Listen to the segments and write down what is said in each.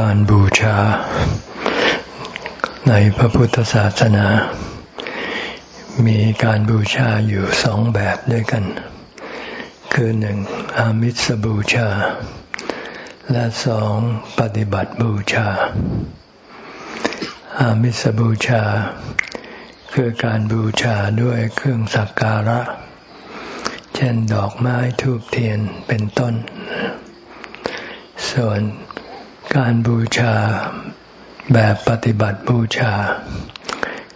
การบูชา ในพระพุทธศาสนา มีการบูชาอยู่สองแบบด้วยกัน คือหนึ่งอามิสบูชา และสองปฏิบัติบูชา อามิสบูชา คือการบูชาด้วยเครื่องสักการะ เช่นดอกไม้ทูบเทียนเป็นต้น ส่วน การบูชาแบบปฏิบัติบูชา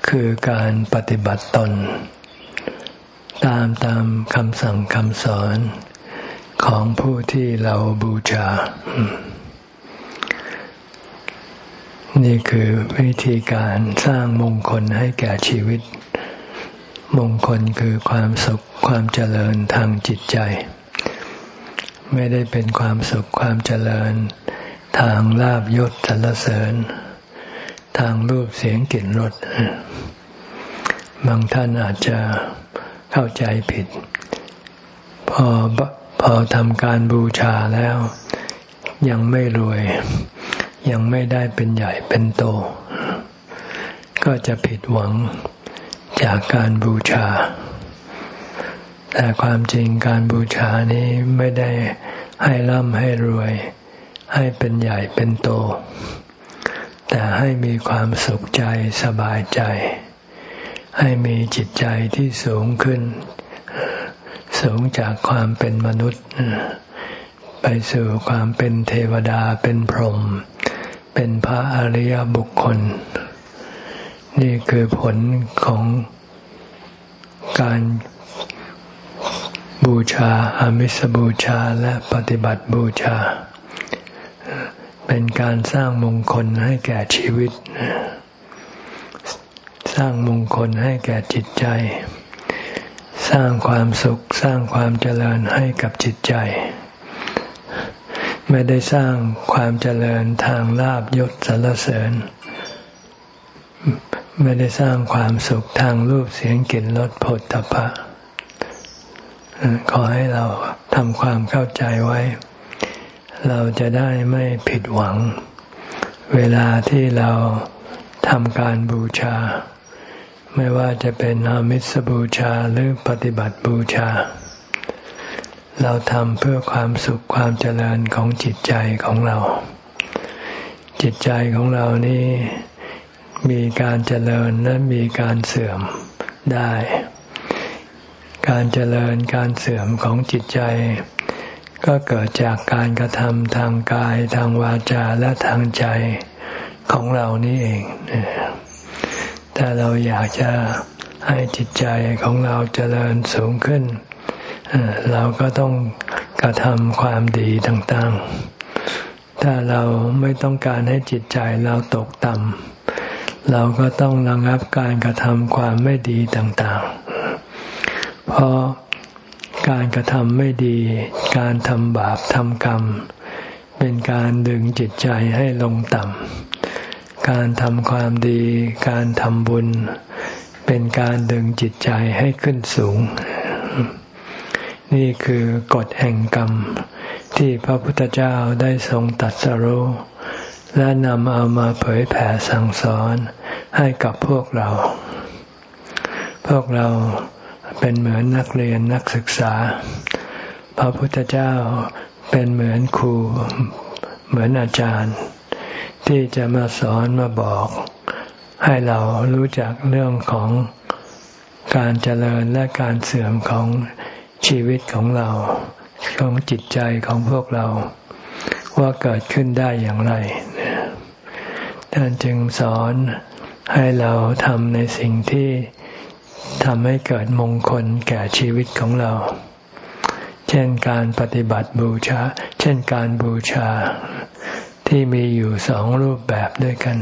คือการปฏิบัติตน ตามตามคำสั่งคำสอนของผู้ที่เราบูชา นี่คือวิธีการสร้างมงคลให้แก่ชีวิต มงคลคือความสุขความเจริญทางจิตใจ ไม่ได้เป็นความสุขความเจริญ ทางลาบยศสรรเสริญ ทางรูปเสียงกลิ่นรสบางท่านอาจจะเข้าใจผิด พอพอทำการบูชาแล้ว ยังไม่รวย ยังไม่ได้เป็นใหญ่เป็นโต ก็จะผิดหวังจากการบูชา แต่ความจริงการบูชานี้ไม่ได้ให้ร่ำให้รวย ให้เป็นใหญ่เป็นโต แต่ให้มีความสุขใจสบายใจ ให้มีจิตใจที่สูงขึ้น สูงจากความเป็นมนุษย์ ไปสู่ความเป็นเทวดาเป็นพรหมเป็นพระอริยบุคคล นี่คือผลของการบูชาอามิสบูชาและปฏิบัติบูชา เป็นการสร้างมงคลให้แก่ชีวิต สร้างมงคลให้แก่จิตใจ สร้างความสุข สร้างความเจริญให้กับจิตใจ ไม่ได้สร้างความเจริญทางลาบยศสรรเสริญ ไม่ได้สร้างความสุขทางรูปเสียงกลิ่นรสผลตภะขอให้เราทำความเข้าใจไว้ เราจะได้ไม่ผิดหวัง เวลาที่เราทำการบูชา ไม่ว่าจะเป็นอามิสบูชาหรือปฏิบัติบูชา เราทำเพื่อความสุขความเจริญของจิตใจของเรา จิตใจของเรานี่มีการเจริญและมีการเสื่อมได้ การเจริญการเสื่อมของจิตใจ ก็เกิดจากการกระทำทางกายทางวาจาและทางใจของเรานี่เองถ้าเราอยากจะให้จิตใจของเราเจริญสูงขึ้น เราก็ต้องกระทำความดีต่างๆ ถ้าเราไม่ต้องการให้จิตใจเราตกต่ำเราก็ต้องระงับการกระทำความไม่ดีต่างๆ เพราะ การกระทำไม่ดี การทำบาปทำกรรม เป็นการดึงจิตใจให้ลงต่ำ การทำความดี การทำบุญ เป็นการดึงจิตใจให้ขึ้นสูง นี่คือกฎแห่งกรรม ที่พระพุทธเจ้าได้ทรงตัดสรู้และนำเอามาเผยแผ่สั่งสอนให้กับพวกเรา พวกเรา เป็นเหมือนนักเรียนนักศึกษา พระพุทธเจ้าเป็นเหมือนครู เหมือนอาจารย์ ที่จะมาสอนมาบอก ให้เรารู้จักเรื่องของการเจริญและการเสื่อมของชีวิตของเรา ของจิตใจของพวกเรา ว่าเกิดขึ้นได้อย่างไรท่านจึงสอนให้เราทำในสิ่งที่ ทำให้เกิดมงคลแก่ชีวิตของเรา เช่นการปฏิบัติบูชา เช่นการบูชา ที่มีอยู่สองรูปแบบด้วยกัน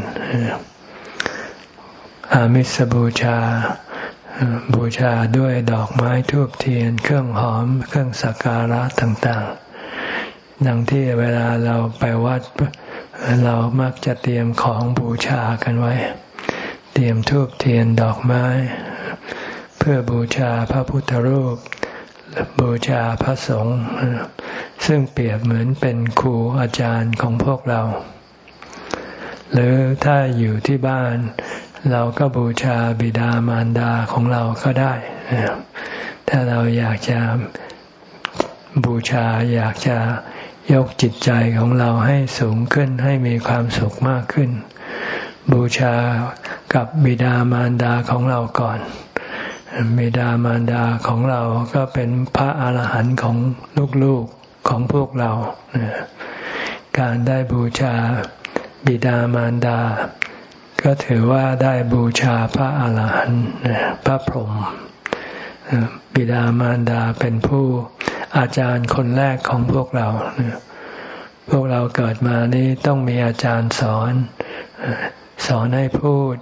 อามิสบูชา บูชาด้วยดอกไม้ทูบเทียน เครื่องหอม เครื่องสักการะต่างๆ ดังที่เวลาเราไปวัด เรามักจะเตรียมของบูชากันไว้ เตรียมทูบเทียนดอกไม้ เพื่อบูชาพระพุทธรูปบูชาพระสงฆ์ซึ่งเปรียบเหมือนเป็นครูอาจารย์ของพวกเรา หรือถ้าอยู่ที่บ้าน เราก็บูชาบิดามารดาของเราก็ได้ ถ้าเราอยากจะบูชาอยากจะยกจิตใจของเราให้สูงขึ้นให้มีความสุขมากขึ้น บูชากับบิดามารดาของเราก่อน บิดามารดาของเราก็เป็นพระอาหารหันต์ของลูกๆของพวกเรา การได้บูชาบิดามารดา ก็ถือว่าได้บูชาพระอาหารหันต์พระพรหมบิดามารดาเป็นผู้อาจารย์คนแรกของพวกเรา พวกเราเกิดมานี่ต้องมีอาจารย์สอน สอนให้พูด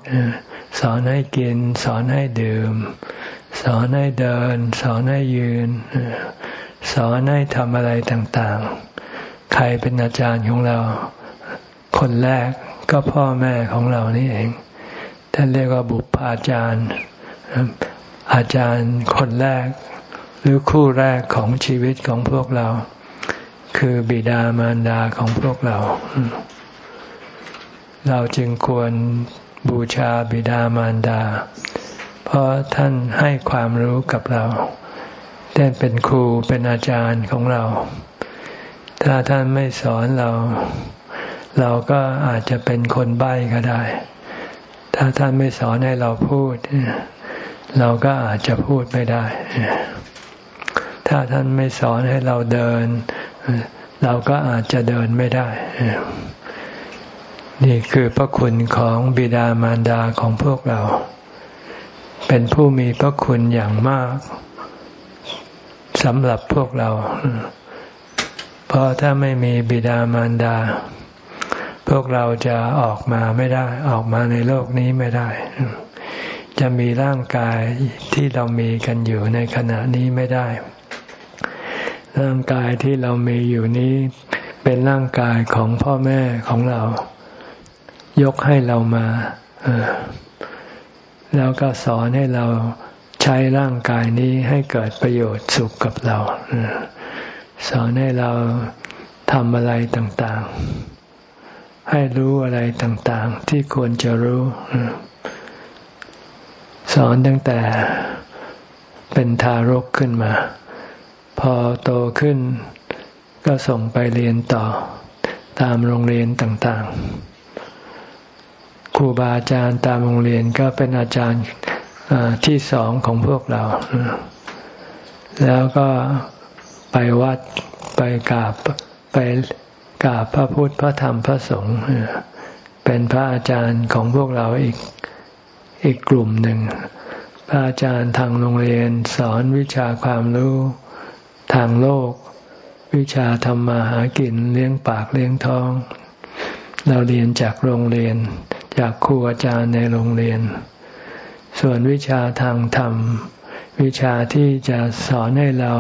สอนให้กิน สอนให้ดื่ม สอนให้เดิน สอนให้ยืน สอนให้ทำอะไรต่างๆ ใครเป็นอาจารย์ของเรา คนแรกก็พ่อแม่ของเรานี่เอง ท่านเรียกว่าบุพาจารย์ อาจารย์คนแรก หรือคู่แรกของชีวิตของพวกเรา คือบิดามารดาของพวกเรา เราจึงควรบูชาบิดามารดา เพราะท่านให้ความรู้กับเราท่านเป็นครูเป็นอาจารย์ของเรา ถ้าท่านไม่สอนเรา เราก็อาจจะเป็นคนใบ้ก็ได้ ถ้าท่านไม่สอนให้เราพูด เราก็อาจจะพูดไม่ได้ ถ้าท่านไม่สอนให้เราเดิน เราก็อาจจะเดินไม่ได้ นี่คือพระคุณของบิดามารดาของพวกเรา เป็นผู้มีพระคุณอย่างมากสำหรับพวกเรา เพราะถ้าไม่มีบิดามารดา พวกเราจะออกมาไม่ได้ ออกมาในโลกนี้ไม่ได้ จะมีร่างกายที่เรามีกันอยู่ในขณะนี้ไม่ได้ ร่างกายที่เรามีอยู่นี้ เป็นร่างกายของพ่อแม่ของเรา ยกให้เรามา แล้วก็สอนให้เราใช้ร่างกายนี้ให้เกิดประโยชน์สุขกับเรา สอนให้เราทำอะไรต่างๆ ให้รู้อะไรต่างๆ ที่ควรจะรู้ สอนตั้งแต่เป็นทารกขึ้นมา พอโตขึ้นก็ส่งไปเรียนต่อตามโรงเรียนต่างๆ รูบาอาจารย์ตามโรงเรียนก็เป็นอาจารย์ที่สองของพวกเรา แล้วก็ไปวัดไปกราบไปกราบพระพุทธพระธรรมพระสงฆ์เป็นพระอาจารย์ของพวกเราอีกอีกกลุ่มหนึ่ง พระอาจารย์ทางโรงเรียนสอนวิชาความรู้ทางโลก วิชาธรรมาหากินเลี้ยงปากเลี้ยงท้อง เราเรียนจากโรงเรียน จากครูอาจารย์ในโรงเรียน ส่วนวิชาทางธรรม วิชาที่จะสอนให้เรา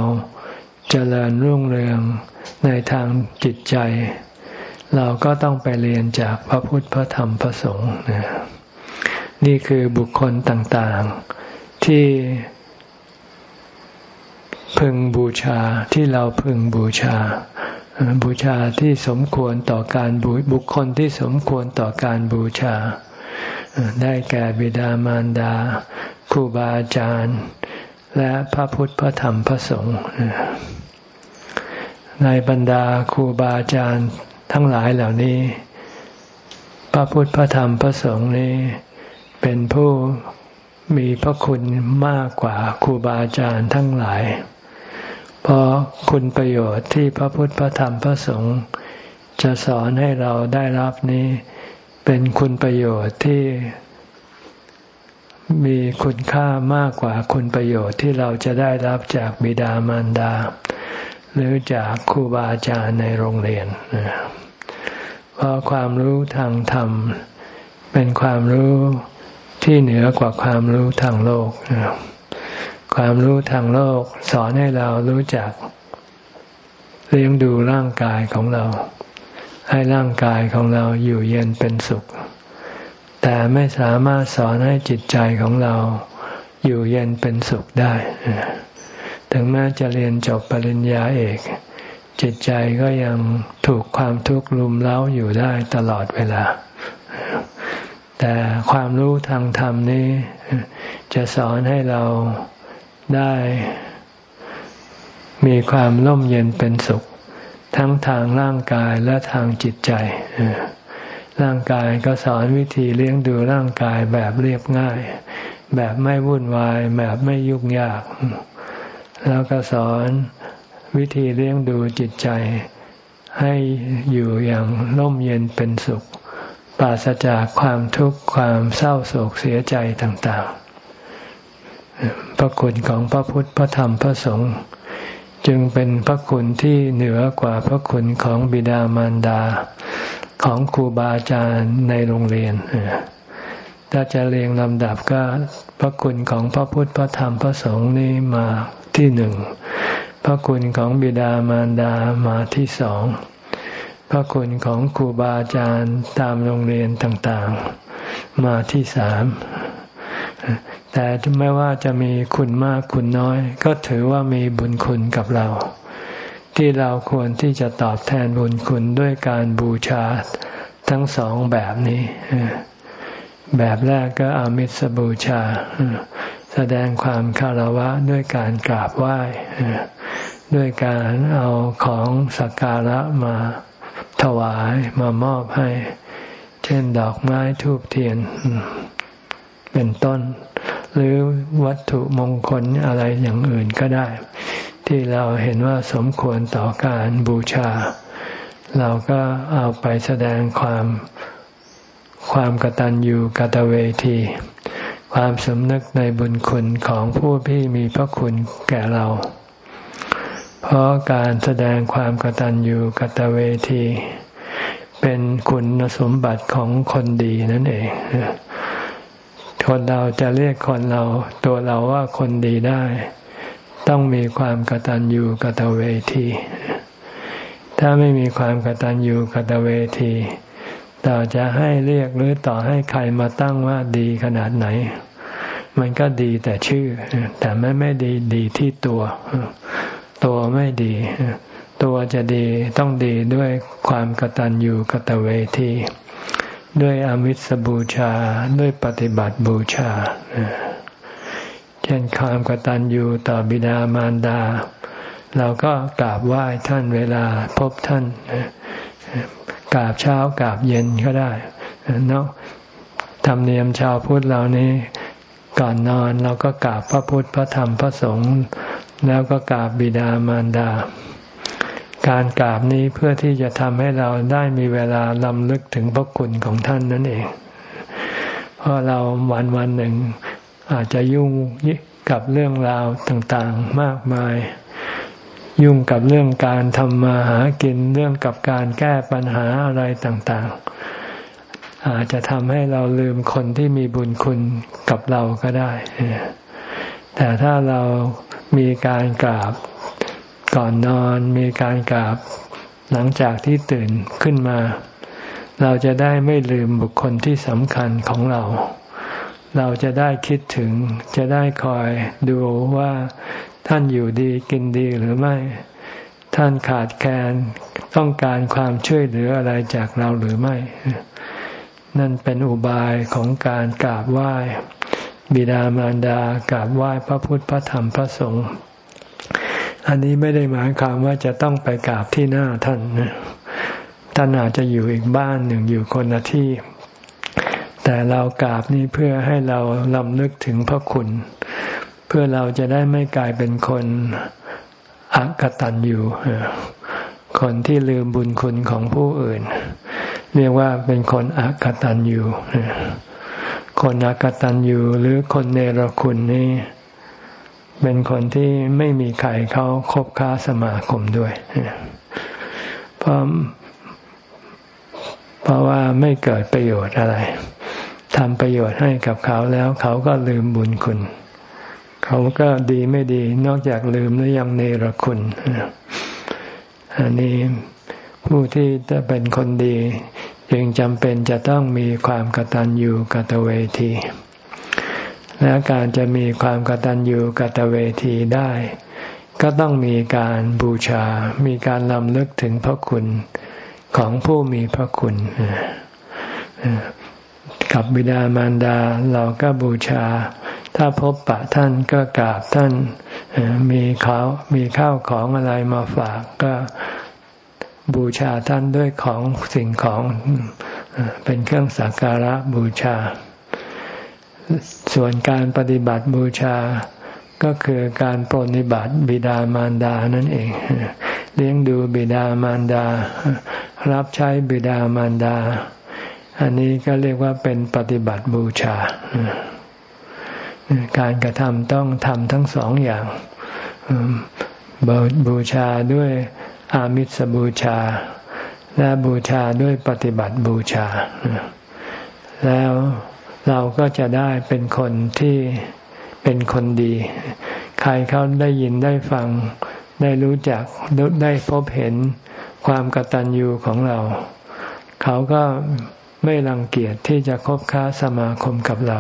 เจริญรุ่งเรืองในทางจิตใจ เราก็ต้องไปเรียนจากพระพุทธพระธรรมพระสงฆ์นี่คือบุคคลต่างๆ ที่พึงบูชาที่เราพึงบูชา บูชาที่สมควรต่อการบุคคลที่สมควรต่อการบูชา ได้แก่บิดามารดาครูบาอาจารย์ และพระพุทธพระธรรมพระสงฆ์ในบรรดาครูบาอาจารย์ทั้งหลายเหล่านี้ พระพุทธพระธรรมพระสงฆ์นี้ เป็นผู้มีพระคุณมากกว่าครูบาอาจารย์ทั้งหลาย เพราะคุณประโยชน์ที่พระพุทธพระธรรมพระสงฆ์จะสอนให้เราได้รับนี้ เป็นคุณประโยชน์ที่มีคุณค่ามากกว่าคุณประโยชน์ที่เราจะได้รับจากบิดามารดา หรือจากครูบาอาจารย์ในโรงเรียน เพราะความรู้ทางธรรม เป็นความรู้ที่เหนือกว่าความรู้ทางโลกค ความรู้ทางโลก สอนให้เรารู้จัก เลี้ยงดูร่างกายของเรา ให้ร่างกายของเราอยู่เย็นเป็นสุข แต่ไม่สามารถสอนให้จิตใจของเราอยู่เย็นเป็นสุขได้ ถึงแม้จะเรียนจบปริญญาเอก จิตใจก็ยังถูกความทุกข์ลุมเล้าอยู่ได้ตลอดเวลา แต่ความรู้ทางธรรมนี้ จะสอนให้เรา ได้มีความร่มเย็นเป็นสุข ทั้งทางร่างกายและทางจิตใจ ร่างกายก็สอนวิธีเลี้ยงดูร่างกายแบบเรียบง่าย แบบไม่วุ่นวาย แบบไม่ยุ่งยาก แล้วก็สอนวิธีเลี้ยงดูจิตใจ ให้อยู่อย่างร่มเย็นเป็นสุข ปราศจากความทุกข์ความเศร้าโศกเสียใจต่างๆ พระคุณของพระพุทธพระธรรมพระสงฆ์จึงเป็นพระคุณที่เหนือกว่าพระคุณของบิดามารดาของครูบาอาจารย์ในโรงเรียนถ้าจะเรียงลำดับก็พระคุณของพระพุทธพระธรรมพระสงฆ์นี่มาที่หนึ่ง พระคุณของบิดามารดามาที่สอง พระคุณของครูบาอาจารย์ตามโรงเรียนต่างๆ มาที่สาม แต่ไม่ว่าจะมีคุณมากคุณน้อย ก็ถือว่ามีบุญคุณกับเรา ที่เราควรที่จะตอบแทนบุญคุณด้วยการบูชาทั้งสองแบบนี้แบบแรกก็อามิสบูชา แสดงความคารวะด้วยการกราบไหว้ด้วยการเอาของสักการะมาถวายมามอบให้ เช่นดอกไม้ทูบเทียน เป็นต้น หรือวัตถุมงคลอะไรอย่างอื่นก็ได้ ที่เราเห็นว่าสมควรต่อการบูชา เราก็เอาไปแสดงความความกตัญญูกตเวที ความสำนึกในบุญคุณของผู้ที่มีพระคุณแก่เรา เพราะการแสดงความกตัญญูกตเวที เป็นคุณสมบัติของคนดีนั่นเอง คนเราจะเรียกคนเรา ตัวเราว่าคนดีได้ ต้องมีความกตัญญูกตเวที ถ้าไม่มีความกตัญญูกตเวทีต่อจะให้เรียกหรือต่อให้ใครมาตั้งว่าดีขนาดไหน มันก็ดีแต่ชื่อ แต่ไม่ไม่ดีดีที่ตัว ตัวไม่ดี ตัวจะดีต้องดีด้วยความกตัญญูกตเวที ด้วยอมิสบูชาด้วยปฏิบัติบูชา เช่นความกตัญญูต่อบิดามารดา เราก็กราบไหว้ท่านเวลาพบท่านกราบเช้ากราบเย็นก็ได้เนาะธรรมเนียมชาวพุทธเรานี้ก่อนนอนเราก็กราบพระพุทธพระธรรมพระสงฆ์แล้วก็กราบบิดามารดา การกราบนี้เพื่อที่จะทำให้เราได้มีเวลาลำลึกถึงพระคุณของท่านนั่นเอง เพราะเราวันวันหนึ่งอาจจะยุ่งกับเรื่องราวต่างๆมากมาย ยุ่งกับเรื่องการทำมาหากินเรื่องกับการแก้ปัญหาอะไรต่างๆ อาจจะทำให้เราลืมคนที่มีบุญคุณกับเราก็ได้ แต่ถ้าเรามีการกราบ ก่อนนอนมีการกราบหลังจากที่ตื่นขึ้นมา เราจะได้ไม่ลืมบุคคลที่สำคัญของเรา เราจะได้คิดถึง จะได้คอยดูว่าท่านอยู่ดีกินดีหรือไม่ ท่านขาดแคลนต้องการความช่วยเหลืออะไรจากเราหรือไม่ นั่นเป็นอุบายของการกราบไหว้บิดามารดากราบไหว้พระพุทธพระธรรมพระสงฆ์ อันนี้ไม่ได้หมายความว่าจะต้องไปกราบที่หน้าท่านท่านอาจจะอยู่อีกบ้านหนึ่งอยู่คนละที่ แต่เรากราบนี้เพื่อให้เราลำลึกถึงพระคุณ เพื่อเราจะได้ไม่กลายเป็นคนอักตันอยู่คนที่ลืมบุญคุณของผู้อื่น เรียกว่าเป็นคนอักตันอยู่คนอักตันอยู่หรือคนเนรคุณนี่ เป็นคนที่ไม่มีใครเขาคบค้าสมาคมด้วย เพราะเพราะว่าไม่เกิดประโยชน์อะไรทำประโยชน์ให้กับเขาแล้ว เขาก็ลืมบุญคุณ เขาก็ดีไม่ดี นอกจากลืมแล้วยังเนรคุณอันนี้ผู้ที่จะเป็นคนดี จึงจำเป็นจะต้องมีความกตัญญูกตเวที และการจะมีความกตัญญูกตเวทีได้ ก็ต้องมีการบูชา มีการลำลึกถึงพระคุณของผู้มีพระคุณกับบิดามารดาเราก็บูชา ถ้าพบปะท่านก็กราบท่าน มีเขามีข้าวของอะไรมาฝากก็บูชาท่านด้วยของสิ่งของเป็นเครื่องสักการะบูชา ส่วนการปฏิบัติบูชา ก็คือการปรนิบัติบิดามารดานั่นเอง เลี้ยงดูบิดามารดา รับใช้บิดามารดา อันนี้ก็เรียกว่าเป็นปฏิบัติบูชา การกระทำต้องทำทั้งสองอย่างบูชาด้วยอามิสบูชา และบูชาด้วยปฏิบัติบูชา แล้ว เราก็จะได้เป็นคนที่เป็นคนดี ใครเขาได้ยินได้ฟัง ได้รู้จักได้พบเห็นความกตัญญูของเรา เขาก็ไม่รังเกียจที่จะคบค้าสมาคมกับเรา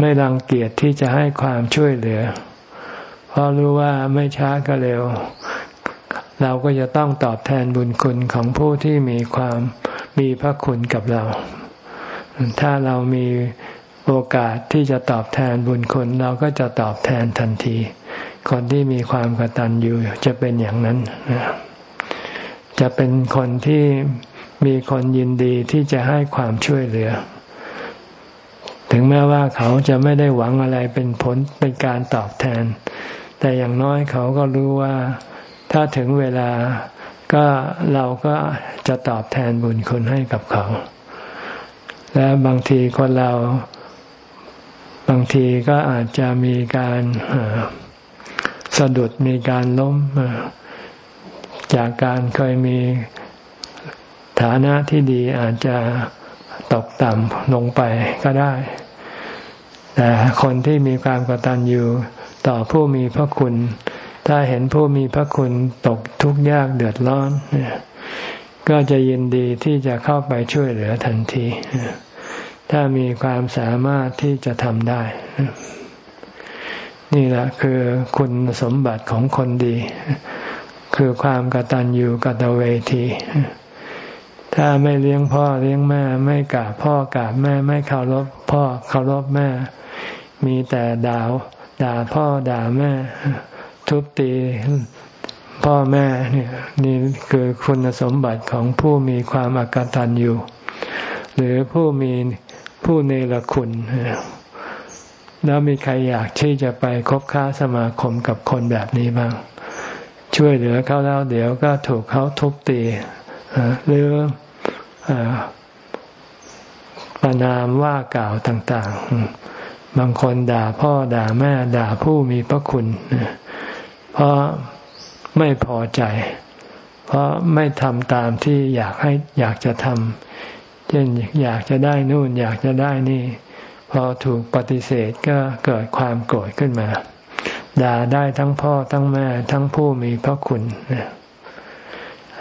ไม่รังเกียจที่จะให้ความช่วยเหลือ เพราะรู้ว่าไม่ช้าก็เร็ว เราก็จะต้องตอบแทนบุญคุณของผู้ที่มีความมีพระคุณกับเรา ถ้าเรามีโอกาสที่จะตอบแทนบุญคุณเราก็จะตอบแทนทันที คนที่มีความกตัญญูจะเป็นอย่างนั้น จะเป็นคนที่มีคนยินดีที่จะให้ความช่วยเหลือ ถึงแม้ว่าเขาจะไม่ได้หวังอะไรเป็นผลเป็นการตอบแทน แต่อย่างน้อยเขาก็รู้ว่าถ้าถึงเวลาก็เราก็จะตอบแทนบุญคุณให้กับเขา และบางทีคนเราบางทีก็อาจจะมีการสะดุดมีการล้มจากการเคยมีฐานะที่ดีอาจจะตกต่ำลงไปก็ได้ แต่คนที่มีความกตัญญูต่อผู้มีพระคุณ ถ้าเห็นผู้มีพระคุณตกทุกข์ยากเดือดร้อน ก็จะยินดีที่จะเข้าไปช่วยเหลือทันที ถ้ามีความสามารถที่จะทำได้ นี่แหละคือคุณสมบัติของคนดี คือความกตัญญูกตเวที ถ้าไม่เลี้ยงพ่อเลี้ยงแม่ ไม่กราบพ่อกราบแม่ไม่เคารพพ่อเคารพแม่ มีแต่ด่าด่าพ่อด่าแม่ ทุบตี พ่อแม่เนี่ยนี่คือคุณสมบัติของผู้มีความอกตัญญูหรือผู้มีผู้เนรคุณ แล้วมีใครอยากที่จะไปคบค้าสมาคมกับคนแบบนี้บ้าง ช่วยเหลือเขาแล้วเดี๋ยวก็ถูกเขาทุบตีหรือประนามว่ากล่าวต่าง ๆ บางคนด่าพ่อด่าแม่ด่าผู้มีพระคุณ เพราะ ไม่พอใจ เพราะไม่ทำตามที่อยากให้อยากจะทำเช่นอยากจะได้นู่นอยากจะได้นี่ พอถูกปฏิเสธก็เกิดความโกรธขึ้นมาด่าได้ทั้งพ่อทั้งแม่ทั้งผู้มีพระคุณ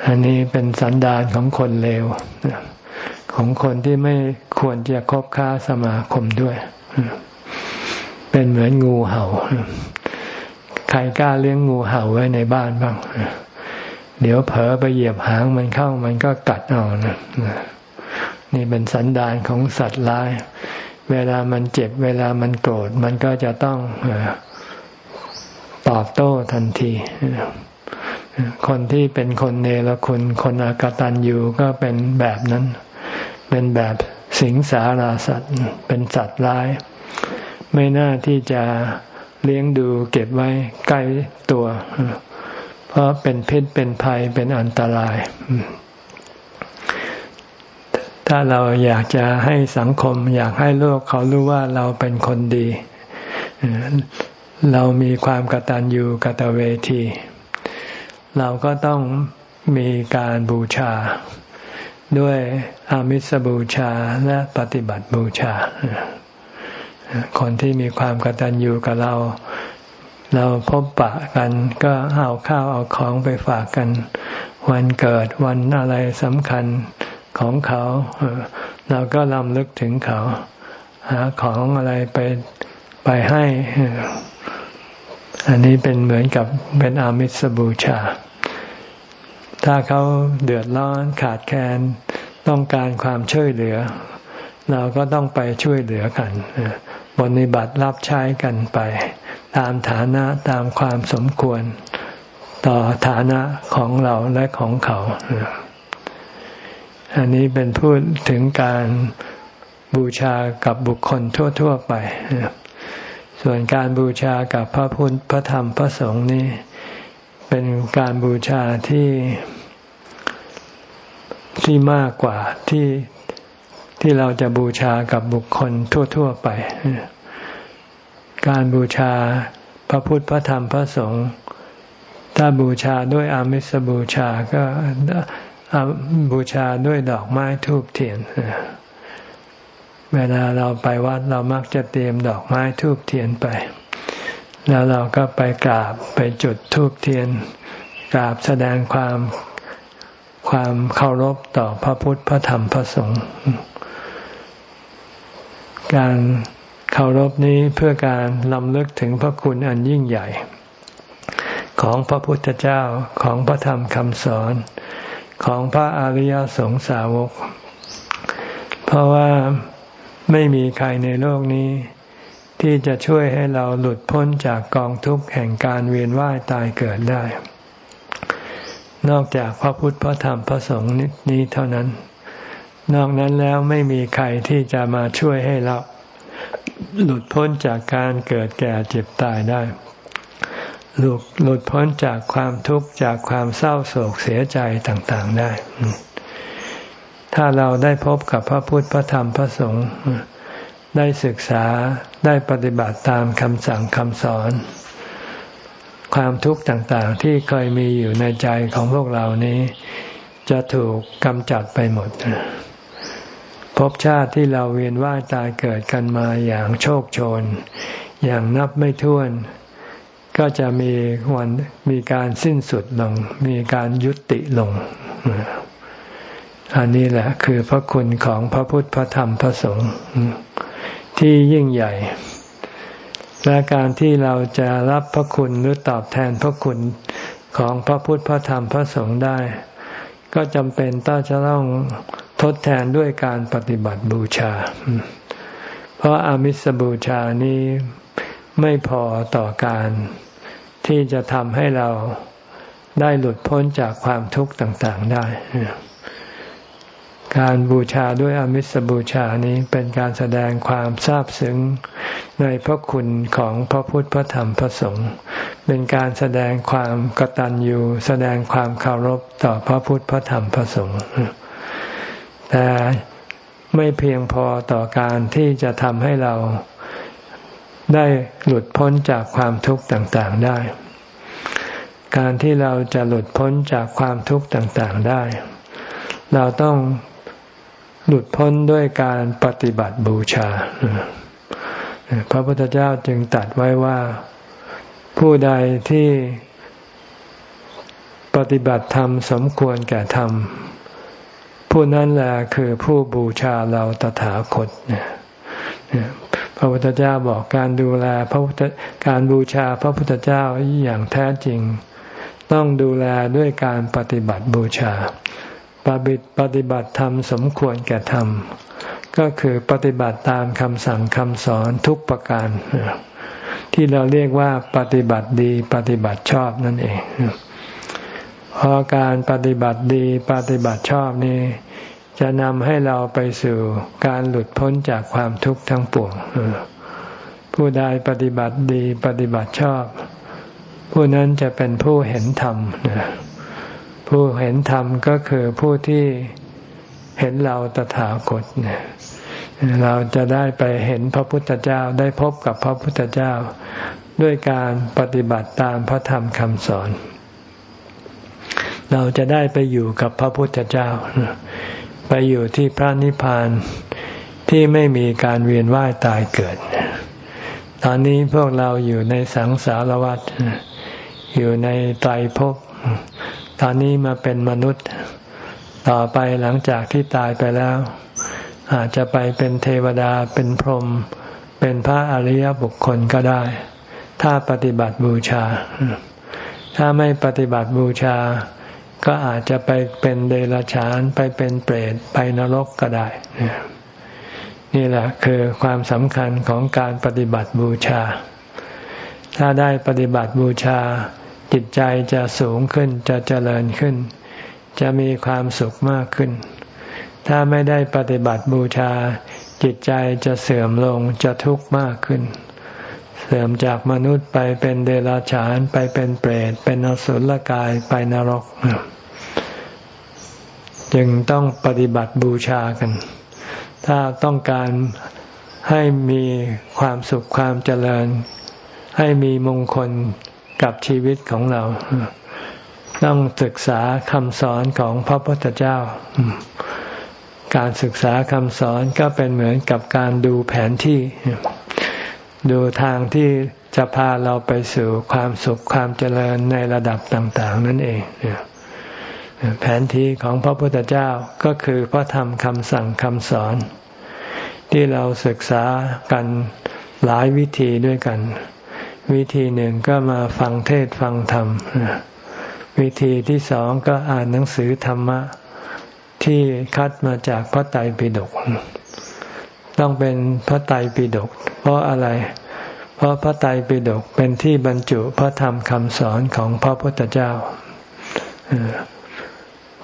อันนี้เป็นสันดานของคนเลว ของคนที่ไม่ควรจะคบค้าสมาคมด้วย เป็นเหมือนงูเห่า ใครกล้าเลี้ยงงูเห่าไว้ในบ้านบ้าง เดี๋ยวเผลอไปเหยียบหางมันเข้ามันก็กัดเอานะนี่เป็นสันดานของสัตว์ร้าย เวลามันเจ็บ เวลามันโกรธ มันก็จะต้องตอบโต้ทันที คนที่เป็นคนเนรคุณ คนอากตันยูก็เป็นแบบนั้น เป็นแบบสิงสาราสัตว์ เป็นสัตว์ร้าย ไม่น่าที่จะ เลี้ยงดูเก็บไว้ใกล้ตัว เพราะเป็นพิษเป็นภัยเป็นอันตราย ถ้าเราอยากจะให้สังคม อยากให้โลกเขารู้ว่าเราเป็นคนดี เรามีความกตัญญูกตเวที เราก็ต้องมีการบูชา ด้วยอามิสบูชาและปฏิบัติบูชา คนที่มีความกตัญญูกับเรา เราพบปะกันก็เอาข้าวเอาของไปฝากกัน วันเกิดวันอะไรสำคัญของเขา เราก็ลำลึกถึงเขา หาของอะไรไปไปให้ อันนี้เป็นเหมือนกับเป็นอามิสบูชา ถ้าเขาเดือดร้อนขาดแคลนต้องการความช่วยเหลือ เราก็ต้องไปช่วยเหลือกัน ปฏิบัติรับใช้กันไป ตามฐานะตามความสมควร ต่อฐานะของเราและของเขา อันนี้เป็นพูดถึงการบูชากับบุคคลทั่ว ๆ ไป ส่วนการบูชากับพระพุทธ พระธรรม พระสงฆ์นี่เป็นการบูชาที่ที่มากกว่าที่ ที่เราจะบูชากับบุคคลทั่ว ๆไป การบูชาพระพุทธพระธรรมพระสงฆ์ถ้าบูชาด้วยอามิสบูชาก็บูชาด้วยดอกไม้ธูปเทียน เวลาเราไปวัดเรามักจะเตรียมดอกไม้ธูปเทียนไป แล้วเราก็ไปกราบไปจุดธูปเทียน กราบแสดงความความเคารพต่อพระพุทธพระธรรมพระสงฆ์ การเคารพนี้เพื่อการลำลึกถึงพระคุณอันยิ่งใหญ่ ของพระพุทธเจ้าของพระธรรมคำสอนของพระอริยสงสาวก เพราะว่าไม่มีใครในโลกนี้ ที่จะช่วยให้เราหลุดพ้นจากกองทุกข์แห่งการเวียนว่ายตายเกิดได้ นอกจากพระพุทธพระธรรมพระสงฆ์นี้เท่านั้น นอกนั้นแล้วไม่มีใครที่จะมาช่วยให้เราหลุดพ้นจากการเกิดแก่เจ็บตายได้ หลุดหลุดพ้นจากความทุกข์จากความเศร้าโศกเสียใจต่างๆได้ ถ้าเราได้พบกับพระพุทธพระธรรมพระสงฆ์ได้ศึกษาได้ปฏิบัติตามคำสั่งคำสอน ความทุกข์ต่างๆ ที่เคยมีอยู่ในใจของพวกเรานี้ จะถูกกำจัดไปหมด ภพชาติที่เราเวียนว่ายตายเกิดกันมาอย่างโชคโชน อย่างนับไม่ถ้วน ก็จะมีวันมีการสิ้นสุดลง มีการยุติลง อันนี้แหละคือพระคุณของพระพุทธพระธรรมพระสงฆ์ที่ยิ่งใหญ่ และการที่เราจะรับพระคุณหรือตอบแทนพระคุณของพระพุทธพระธรรมพระสงฆ์ได้ ก็จำเป็นต้องจะต้อง ทดแทนด้วยการปฏิบัติบูชา เพราะอามิสบูชานี้ไม่พอต่อการที่จะทำให้เราได้หลุดพ้นจากความทุกข์ต่าง ๆได้ การบูชาด้วยอมิสบูชานี้เป็นการแสดงความซาบซึ้งในพระคุณของพระพุทธพระธรรมพระสงฆ์เป็นการแสดงความกตัญญูแสดงความเคารพต่อพระพุทธพระธรรมพระสงฆ์ แต่ไม่เพียงพอต่อการที่จะทำให้เราได้หลุดพ้นจากความทุกข์ต่างๆได้ การที่เราจะหลุดพ้นจากความทุกข์ต่างๆได้ เราต้องหลุดพ้นด้วยการปฏิบัติบูชา พระพุทธเจ้าจึงตัดไว้ว่าผู้ใดที่ปฏิบัติธรรมสมควรแก่ธรรม ผู้นั้นแหละคือผู้บูชาเราตถาคตเนี่ยพระพุทธเจ้าบอกการดูแลพระพุทธการบูชาพระพุทธเจ้าอย่างแท้จริง ต้องดูแลด้วยการปฏิบัติบูชาปฏิปฏิบัติธรรมสมควรแก่ธรรม ก็คือปฏิบัติตามคำสั่งคำสอนทุกประการ ที่เราเรียกว่าปฏิบัติดีปฏิบัติชอบนั่นเอง เพราะการปฏิบัติดีปฏิบัติชอบนี้ จะนำให้เราไปสู่การหลุดพ้นจากความทุกข์ทั้งปวงผู้ใดปฏิบัติดีปฏิบัติชอบ ผู้นั้นจะเป็นผู้เห็นธรรมผู้เห็นธรรมก็คือผู้ที่เห็นเราตถาคตเราจะได้ไปเห็นพระพุทธเจ้าได้พบกับพระพุทธเจ้า ด้วยการปฏิบัติตามพระธรรมคำสอน เราจะได้ไปอยู่กับพระพุทธเจ้า ไปอยู่ที่พระนิพพานที่ไม่มีการเวียนว่ายตายเกิด ตอนนี้พวกเราอยู่ในสังสารวัฏอยู่ในไตรภพตอนนี้มาเป็นมนุษย์ ต่อไปหลังจากที่ตายไปแล้ว อาจจะไปเป็นเทวดาเป็นพรหมเป็นพระอริยบุคคลก็ได้ ถ้าปฏิบัติบูชา ถ้าไม่ปฏิบัติบูชา ก็อาจจะไปเป็นเดรัจฉานไปเป็นเปรตไปนรกก็ได้นี่แหละคือความสำคัญของการปฏิบัติบูชา ถ้าได้ปฏิบัติบูชา จิตใจจะสูงขึ้นจะเจริญขึ้น จะมีความสุขมากขึ้น ถ้าไม่ได้ปฏิบัติบูชา จิตใจจะเสื่อมลงจะทุกข์มากขึ้น เสื่อมจากมนุษย์ไปเป็นเดรัจฉานไปเป็นเปรต เป็นอสุรกายไปนรก จึงต้องปฏิบัติบูชากัน ถ้าต้องการให้มีความสุขความเจริญ ให้มีมงคลกับชีวิตของเรา ต้องศึกษาคำสอนของพระพุทธเจ้า การศึกษาคำสอนก็เป็นเหมือนกับการดูแผนที่ ดูทางที่จะพาเราไปสู่ความสุขความเจริญในระดับต่าง ๆ นั่นเองแผนที่ของพระพุทธเจ้าก็คือพระธรรมคำสั่งคำสอน ที่เราศึกษากันหลายวิธีด้วยกัน วิธีหนึ่งก็มาฟังเทศฟังธรรม วิธีที่สองก็อ่านหนังสือธรรมะ ที่คัดมาจากพระไตรปิฎก ต้องเป็นพระไตรปิฎกเพราะอะไร เพราะพระไตรปิฎกเป็นที่บรรจุพระธรรมคำสอนของพระพุทธเจ้า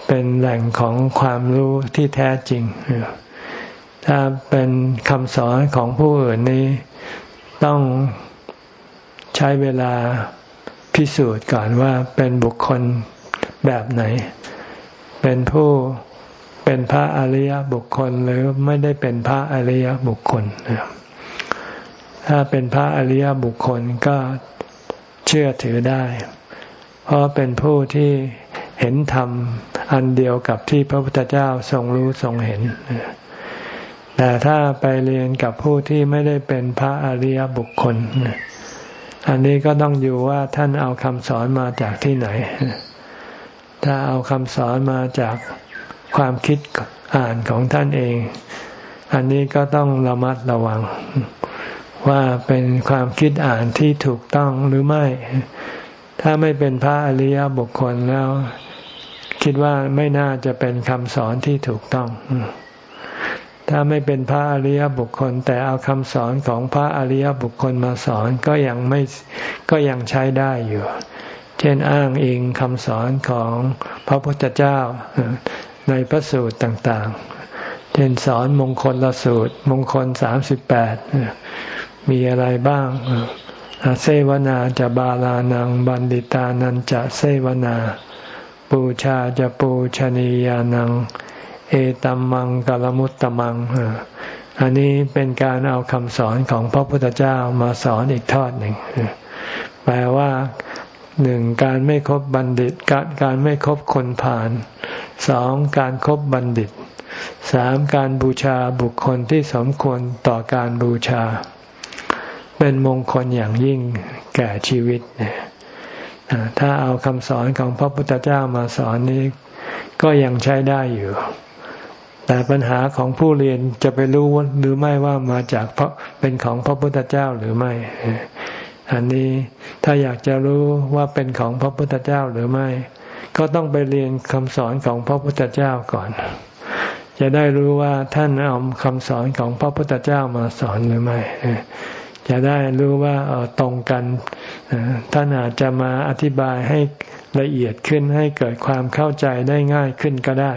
เป็นแหล่งของความรู้ที่แท้จริง ถ้าเป็นคำสอนของผู้อื่นนี้ ต้องใช้เวลาพิสูจน์ก่อนว่าเป็นบุคคลแบบไหน เป็นผู้ เป็นพระอริยบุคคลหรือไม่ได้เป็นพระอริยบุคคล ถ้าเป็นพระอริยบุคคลก็เชื่อถือได้ เพราะเป็นผู้ที่เห็นธรรมอันเดียวกับที่พระพุทธเจ้าทรงรู้ทรงเห็น แต่ถ้าไปเรียนกับผู้ที่ไม่ได้เป็นพระอริยบุคคล อันนี้ก็ต้องอยู่ว่าท่านเอาคำสอนมาจากที่ไหน ถ้าเอาคำสอนมาจาก ความคิดอ่านของท่านเอง อันนี้ก็ต้องระมัดระวัง ว่าเป็นความคิดอ่านที่ถูกต้องหรือไม่ ถ้าไม่เป็นพระอริยบุคคลแล้ว คิดว่าไม่น่าจะเป็นคำสอนที่ถูกต้อง ถ้าไม่เป็นพระอริยบุคคล แต่เอาคำสอนของพระอริยบุคคลมาสอนก็ยังไม่ก็ยังใช้ได้อยู่เช่นอ้างอิงคำสอนของพระพุทธเจ้า ในพระสูตรต่างๆ เช่นสอนมงคลละสูตร มงคลสามสิบแปดมีอะไรบ้างเซวนาจะบาลานังบันดิตานันจะเซวนา ปูชาจะปูชนียานัง เอตัมมังกลมุตตมัง อันนี้เป็นการเอาคำสอนของพระพุทธเจ้ามาสอนอีกทอดหนึ่ง แปลว่าหนึ่งการไม่คบบัณฑิตการการไม่คบคนผ่าน สองการครบบัณฑิตสามการบูชาบุคคลที่สมควรต่อการบูชา เป็นมงคลอย่างยิ่งแก่ชีวิตเนี่ยถ้าเอาคำสอนของพระพุทธเจ้ามาสอนนี้ ก็ยังใช้ได้อยู่ แต่ปัญหาของผู้เรียนจะไปรู้หรือไม่ว่ามาจากเพระเป็นของพระพุทธเจ้าหรือไม่ อันนี้ถ้าอยากจะรู้ว่าเป็นของพระพุทธเจ้าหรือไม่ ก็ต้องไปเรียนคำสอนของพระพุทธเจ้าก่อน จะได้รู้ว่าท่านเอาคำสอนของพระพุทธเจ้ามาสอนหรือไม่จะได้รู้ว่าตรงกันท่านอาจจะมาอธิบายให้ละเอียดขึ้นให้เกิดความเข้าใจได้ง่ายขึ้นก็ได้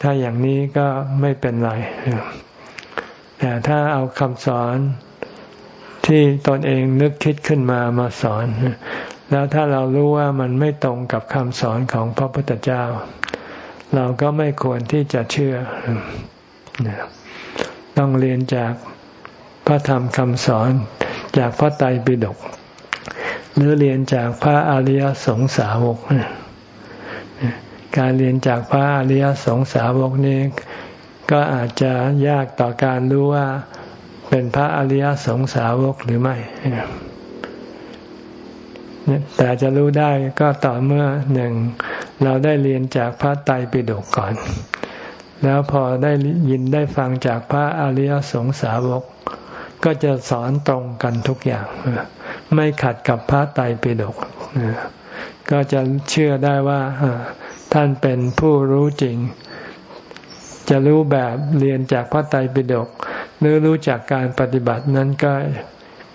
ถ้าอย่างนี้ก็ไม่เป็นไร แต่ถ้าเอาคำสอนที่ตนเองนึกคิดขึ้นมามาสอน แล้วถ้าเรารู้ว่ามันไม่ตรงกับคำสอนของพระพุทธเจ้า เราก็ไม่ควรที่จะเชื่อ ต้องเรียนจากพระธรรมคำสอนจากพระไตรปิฎกหรือเรียนจากพระอริยสงสาวก การเรียนจากพระอริยสงสาวกนี้ ก็อาจจะยากต่อการรู้ว่าเป็นพระอริยสงสาวกหรือไม่ แต่จะรู้ได้ก็ต่อเมื่อหนึ่งเราได้เรียนจากพระไตรปิฎกก่อน แล้วพอได้ยินได้ฟังจากพระอริยสงสาวก ก็จะสอนตรงกันทุกอย่าง ไม่ขัดกับพระไตรปิฎกก็จะเชื่อได้ว่าท่านเป็นผู้รู้จริง จะรู้แบบเรียนจากพระไตรปิฎกหรือรู้จักการปฏิบัตินั้นก็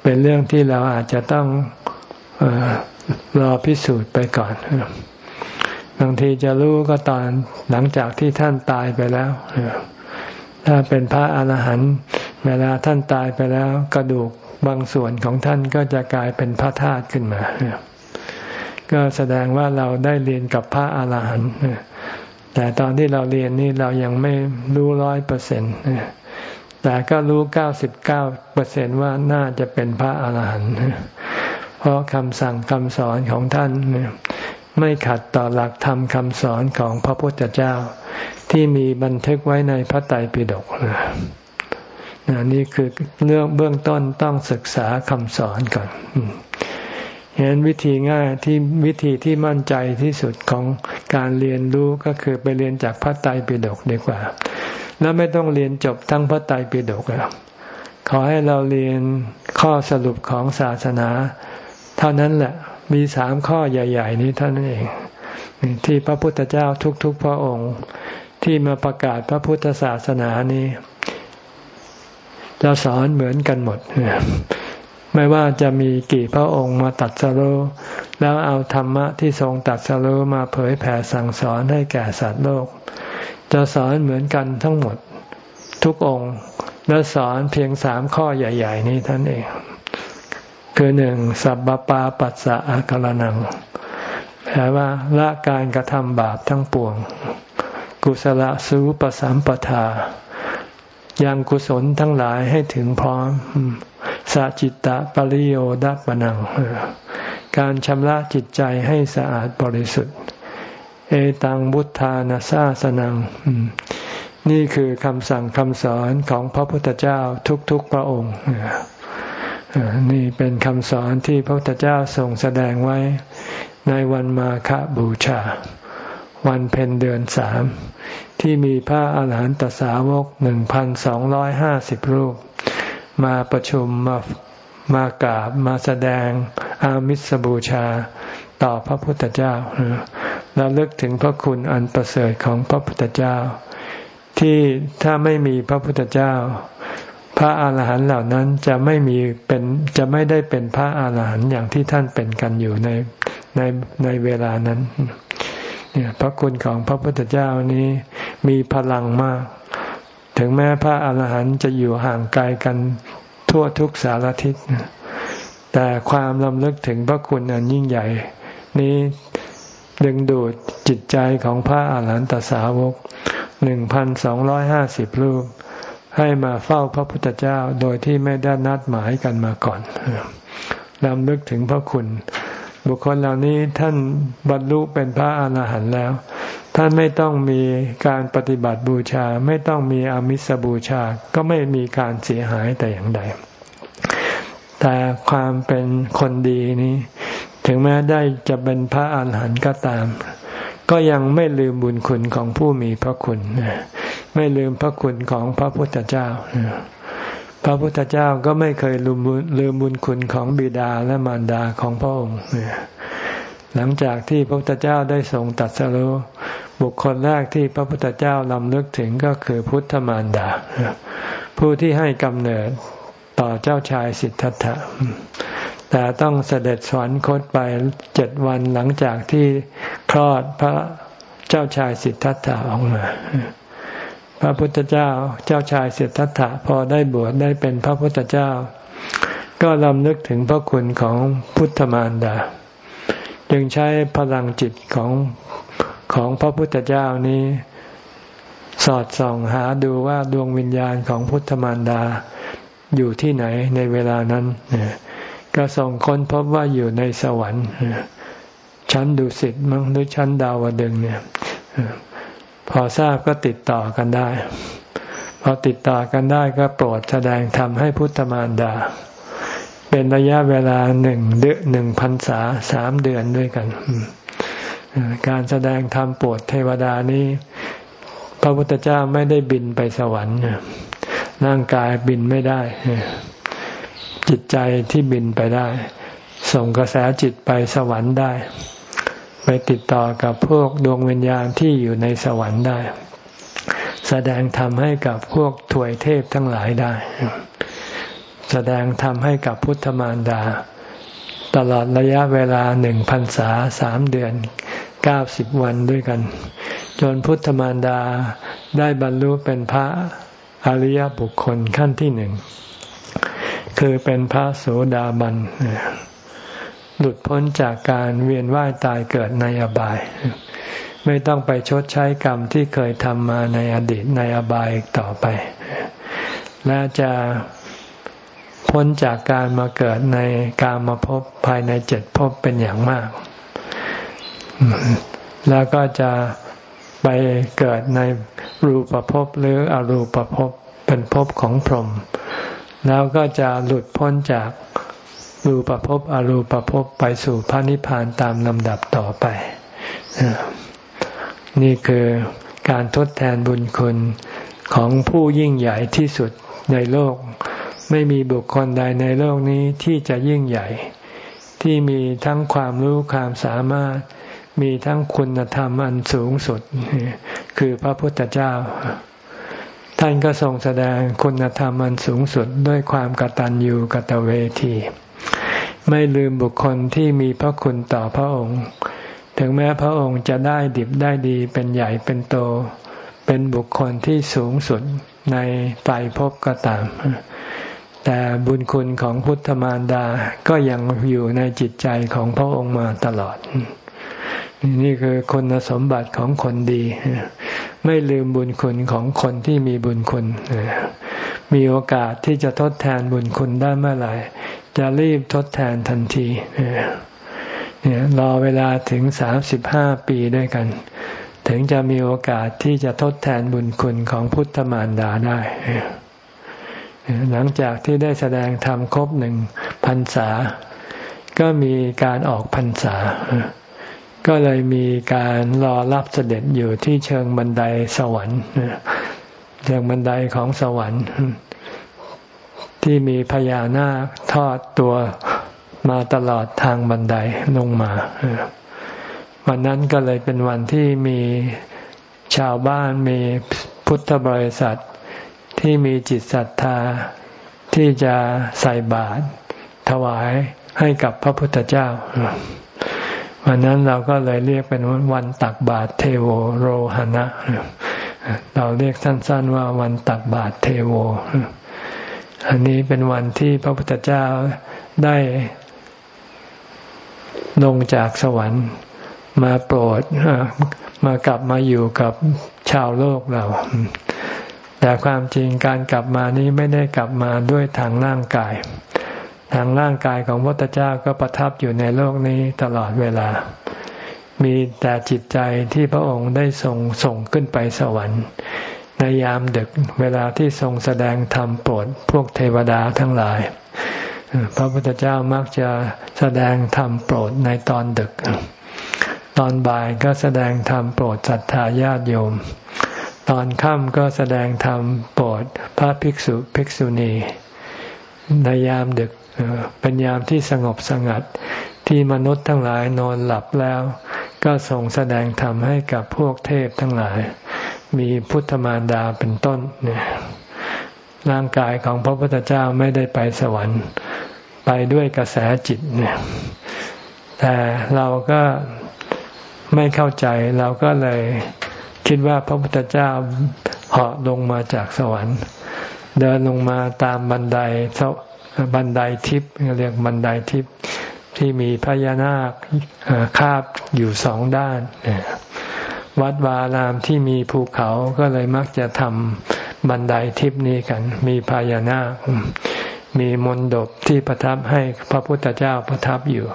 เป็นเรื่องที่เราอาจจะต้อง รอพิสูจน์ไปก่อนบางทีจะรู้ก็ตอนหลังจากที่ท่านตายไปแล้วถ้าเป็นพระอรหันต์เวลาท่านตายไปแล้ว กระดูกบางส่วนของท่านก็จะกลายเป็นพระธาตุขึ้นมา ก็แสดงว่าเราได้เรียนกับพระอรหันต์แต่ตอนที่เราเรียนนี่เรายังไม่รู้ร้อยเปอร์เซ็นต์แต่ก็รู้เก้าสิบเก้าเปอร์เซ็นว่าน่าจะเป็นพระอรหันต์ เพราะคำสั่งคำสอนของท่านไม่ขัดต่อหลักธรรมคำสอนของพระพุทธเจ้า ที่มีบันทึกไว้ในพระไตรปิฎกนี่คือเรื่องเบื้องต้นต้องศึกษาคำสอนก่อนเห็นวิธีง่ายที่วิธีที่มั่นใจที่สุดของการเรียนรู้ก็คือไปเรียนจากพระไตรปิฎกดีกว่า แล้วไม่ต้องเรียนจบทั้งพระไตรปิฎกขอให้เราเรียนข้อสรุปของศาสนา เท่านั้นแหละมีสามข้อใหญ่ ๆ นี้เท่านั้นเอง ที่พระพุทธเจ้าทุกๆพระองค์ ที่มาประกาศพระพุทธศาสนานี้ จะสอนเหมือนกันหมด ไม่ว่าจะมีกี่พระองค์มาตัดสโลแล้วเอาธรรมะที่ทรงตัดสโลมาเผยแผ่สั่งสอนให้แก่สัตว์โลก จะสอนเหมือนกันทั้งหมด ทุกองค์และสอนเพียงสามข้อใหญ่ ๆ นี้ท่านเอง คือหนึ่งสัพปาปัสสะอาการนังแปลว่าละการกระทำบาปทั้งปวง กุศลสูปสัมปทายังกุศลทั้งหลายให้ถึงพร้อมสัจิตตะปริโยดัปนัง การชำระจิตใจให้สะอาดบริสุทธิ์ เอตังบุทธานาซาสนัง นี่คือคำสั่งคำสอนของพระพุทธเจ้าทุกๆพระองค์ นี่เป็นคำสอนที่พระพุทธเจ้าทรงแสดงไว้ในวันมาฆบูชา วันเพ็ญเดือนสามที่มีพระอาหารหันตสาวกหนึ่งพันสองร้อยห้าสิบรูป มาประชุมมามากราบมาแสดงอามิสบูชาต่อพระพุทธเจ้าแล้วเลิกถึงพระคุณอันประเสริฐของพระพุทธเจ้า ที่ถ้าไม่มีพระพุทธเจ้า ระอาหารหันต์เหล่านั้นจะไม่มีเป็นจะไม่ได้เป็นพระอาหารหันต์อย่างที่ท่านเป็นกันอยู่ในในในเวลานั้นเนี่ยพระคุณของพระพุทธเจ้านี้มีพลังมาก ถึงแม้พระอาหารหันต์จะอยู่ห่างไกลกันทั่วทุกสารทิศ แต่ความลำลึกถึงพระคุณอันยิ่งใหญ่ นี้ดึงดูดจิตใจของพระอาหารหันตสาวกหนึ่งพันสองร้อยห้าสิบรูป ให้มาเฝ้าพระพุทธเจ้าโดยที่ไม่ได้นัดหมายกันมาก่อนนำลึกถึงพระคุณ บุคคลเหล่านี้ท่านบรรลุเป็นพระอาหารหันต์แล้ว ท่านไม่ต้องมีการปฏิบัติบูชา ไม่ต้องมีอามิสบูชา ก็ไม่มีการเสียหายแต่อย่างใด แต่ความเป็นคนดีนี้ ถึงแม้ได้จะเป็นพระอาหารหันต์ก็ตาม ก็ยังไม่ลืมบุญคุณของผู้มีพระคุณ ไม่ลืมพระคุณของพระพุทธเจ้า พระพุทธเจ้าก็ไม่เคยลืมลืมบุญคุณของบิดาและมารดาของพระองค์หลังจากที่พระพุทธเจ้าได้ทรงตัดสรุบุคคลแรกที่พระพุทธเจ้าลำลึกถึงก็คือพุทธมารดา ผู้ที่ให้กำเนิดต่อเจ้าชายสิทธัตถะแต่ต้องเสด็จสวรรคตไปเจ็ดวันหลังจากที่คลอดพระเจ้าชายสิทธัตถะออกมา พระพุทธเจ้าเจ้าชายเสด็จถะพอได้บวชได้เป็นพระพุทธเจ้า ก็ลำนึกถึงพระคุณของพุทธมารดา จึงใช้พลังจิตของของพระพุทธเจ้านี้สอดส่องหาดูว่าดวงวิญญาณของพุทธมารดาอยู่ที่ไหนในเวลานั้น ก็ส่งค้นพบว่าอยู่ในสวรรค์ชั้นดุสิตมั้งหรือชั้นดาวดึงเนี่ย พอทราบก็ติดต่อกันได้ พอติดต่อกันได้ก็โปรดแสดงธรรมให้พุทธมารดา เป็นระยะเวลาหนึ่งเดือนหนึ่งพันษาสามเดือนด้วยกัน การแสดงธรรมโปรดเทวดานี้ พระพุทธเจ้าไม่ได้บินไปสวรรค์ร่างกายบินไม่ได้ จิตใจที่บินไปได้ ส่งกระแสจิตไปสวรรค์ได้ ไปติดต่อกับพวกดวงวิญญาณที่อยู่ในสวรรค์ได้ แสดงธรรมให้กับพวกถวยเทพทั้งหลายได้ แสดงธรรมให้กับพุทธมารดา ตลอดระยะเวลาหนึ่งพันษาสามเดือนเก้าสิบวันด้วยกัน จนพุทธมารดาได้บรรลุเป็นพระอริยบุคคลขั้นที่หนึ่ง คือเป็นพระโสดาบัน หลุดพ้นจากการเวียนว่ายตายเกิดในอบาย ไม่ต้องไปชดใช้กรรมที่เคยทำมาในอดีตในอบายต่อไป และจะพ้นจากการมาเกิดในกามาพบภายในเจ็ดภพเป็นอย่างมาก แล้วก็จะไปเกิดในรูปภพหรืออรูปภพเป็นภพของพรหมแล้วก็จะหลุดพ้นจาก รูปภพอรูปภพไปสู่พระนิพพานตามลำดับต่อไป นี่คือการทดแทนบุญคุณของผู้ยิ่งใหญ่ที่สุดในโลก ไม่มีบุคคลใดในโลกนี้ที่จะยิ่งใหญ่ ที่มีทั้งความรู้ความสามารถ มีทั้งคุณธรรมอันสูงสุด คือพระพุทธเจ้า ท่านก็ทรงแสดงคุณธรรมอันสูงสุดด้วยความกตัญญูกตเวที ไม่ลืมบุคคลที่มีพระคุณต่อพระองค์ ถึงแม้พระองค์จะได้ดิบได้ดีเป็นใหญ่เป็นโต เป็นบุคคลที่สูงสุดในไตรภพก็ตาม แต่บุญคุณของพุทธมารดาก็ยังอยู่ในจิตใจของพระองค์มาตลอด นี่คือคุณสมบัติของคนดี ไม่ลืมบุญคุณของคนที่มีบุญคุณ มีโอกาสที่จะทดแทนบุญคุณได้เมื่อไหร่ จะรีบทดแทนทันทีเนี่ยรอเวลาถึงสามสิบห้าปีด้วยกัน ถึงจะมีโอกาสที่จะทดแทนบุญคุณของพุทธมารดาได้ หลังจากที่ได้แสดงธรรมครบหนึ่งพรรษา ก็มีการออกพรรษา ก็เลยมีการรอรับเสด็จอยู่ที่เชิงบันไดสวรรค์เชิงบันไดของสวรรค์ ที่มีพญานาคทอดตัวมาตลอดทางบันไดลงมา วันนั้นก็เลยเป็นวันที่มีชาวบ้านมีพุทธบริษัทที่มีจิตศรัทธาที่จะใส่บาตรถวายให้กับพระพุทธเจ้า วันนั้นเราก็เลยเรียกเป็นวันตักบาตรเทโวโรหณะ เราเรียกสั้นๆว่าวันตักบาตรเทโว อันนี้เป็นวันที่พระพุทธเจ้าได้ลงจากสวรรค์มาโปรดมากลับมาอยู่กับชาวโลกเรา แต่ความจริงการกลับมานี้ไม่ได้กลับมาด้วยทางร่างกาย ทางร่างกายของพระพุทธเจ้าก็ประทับอยู่ในโลกนี้ตลอดเวลา มีแต่จิตใจที่พระองค์ได้ส่งส่งขึ้นไปสวรรค์ ในยามดึกเวลาที่ทรงแสดงธรรมโปรดพวกเทวดาทั้งหลาย พระพุทธเจ้ามักจะแสดงธรรมโปรดในตอนดึก ตอนบ่ายก็แสดงธรรมโปรดศรัทธาญาติโยม ตอนค่ำก็แสดงธรรมโปรดพระภิกษุภิกษุณีในยามดึกเป็นยามที่สงบสงัดที่มนุษย์ทั้งหลายนอนหลับแล้ว ก็ทรงแสดงธรรมให้กับพวกเทพทั้งหลาย มีพุทธมารดาเป็นต้นเนี่ยร่างกายของพระพุทธเจ้าไม่ได้ไปสวรรค์ ไปด้วยกระแสจิตเนี่ยแต่เราก็ไม่เข้าใจเราก็เลยคิดว่าพระพุทธเจ้าเหาะลงมาจากสวรรค์ เดินลงมาตามบันไดบันไดทิพย์เรียกบันไดทิพย์ที่มีพญานาคคาบอยู่สองด้านเนี่ย วัดวารามที่มีภูเขาก็เลยมักจะทำบันไดทิพนี้กัน มีพญานาค มีมนดบที่ประทับให้พระพุทธเจ้าประทับอยู่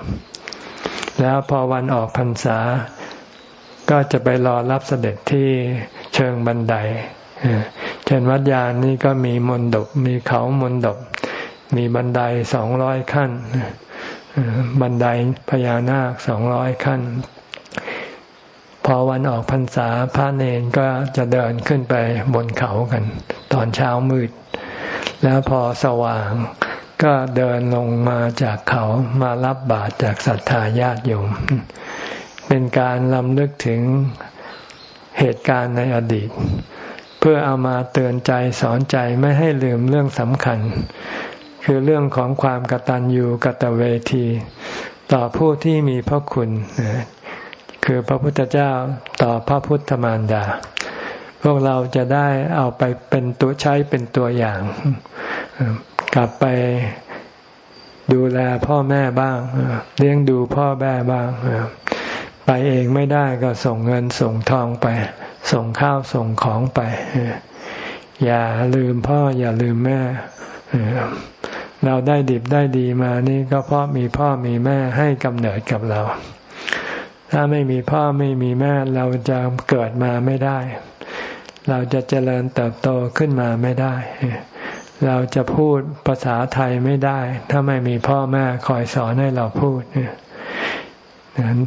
แล้วพอวันออกพรรษา ก็จะไปรอรับเสด็จที่เชิงบันไดเช่นวัดยานนี่ก็มีมนดบมีเขามนดบมีบันไดสองร้อยขั้น บันไดพญานาคสองร้อยขั้น พอวันออกพรรษาพระเนนก็จะเดินขึ้นไปบนเขากัน ตอนเช้ามืด แล้วพอสว่างก็เดินลงมาจากเขามารับบาตรจากศรัทธาญาติโยม เป็นการลำลึกถึงเหตุการณ์ในอดีต เพื่อเอามาเตือนใจสอนใจไม่ให้ลืมเรื่องสำคัญ คือเรื่องของความกตัญญูกตเวที ต่อผู้ที่มีพระคุณ คือพระพุทธเจ้าต่อพระพุทธมารดา พวกเราจะได้เอาไปเป็นตัวใช้เป็นตัวอย่าง กลับไปดูแลพ่อแม่บ้าง เลี้ยงดูพ่อแม่บ้าง ไปเองไม่ได้ก็ส่งเงินส่งทองไป ส่งข้าวส่งของไป อย่าลืมพ่ออย่าลืมแม่เราได้ดิบได้ดีมานี่ก็เพราะมีพ่อมีแม่ให้กำเนิดกับเรา ถ้าไม่มีพ่อไม่มีแม่เราจะเกิดมาไม่ได้ เราจะเจริญเติบโตขึ้นมาไม่ได้ เราจะพูดภาษาไทยไม่ได้ ถ้าไม่มีพ่อแม่คอยสอนให้เราพูดนั้น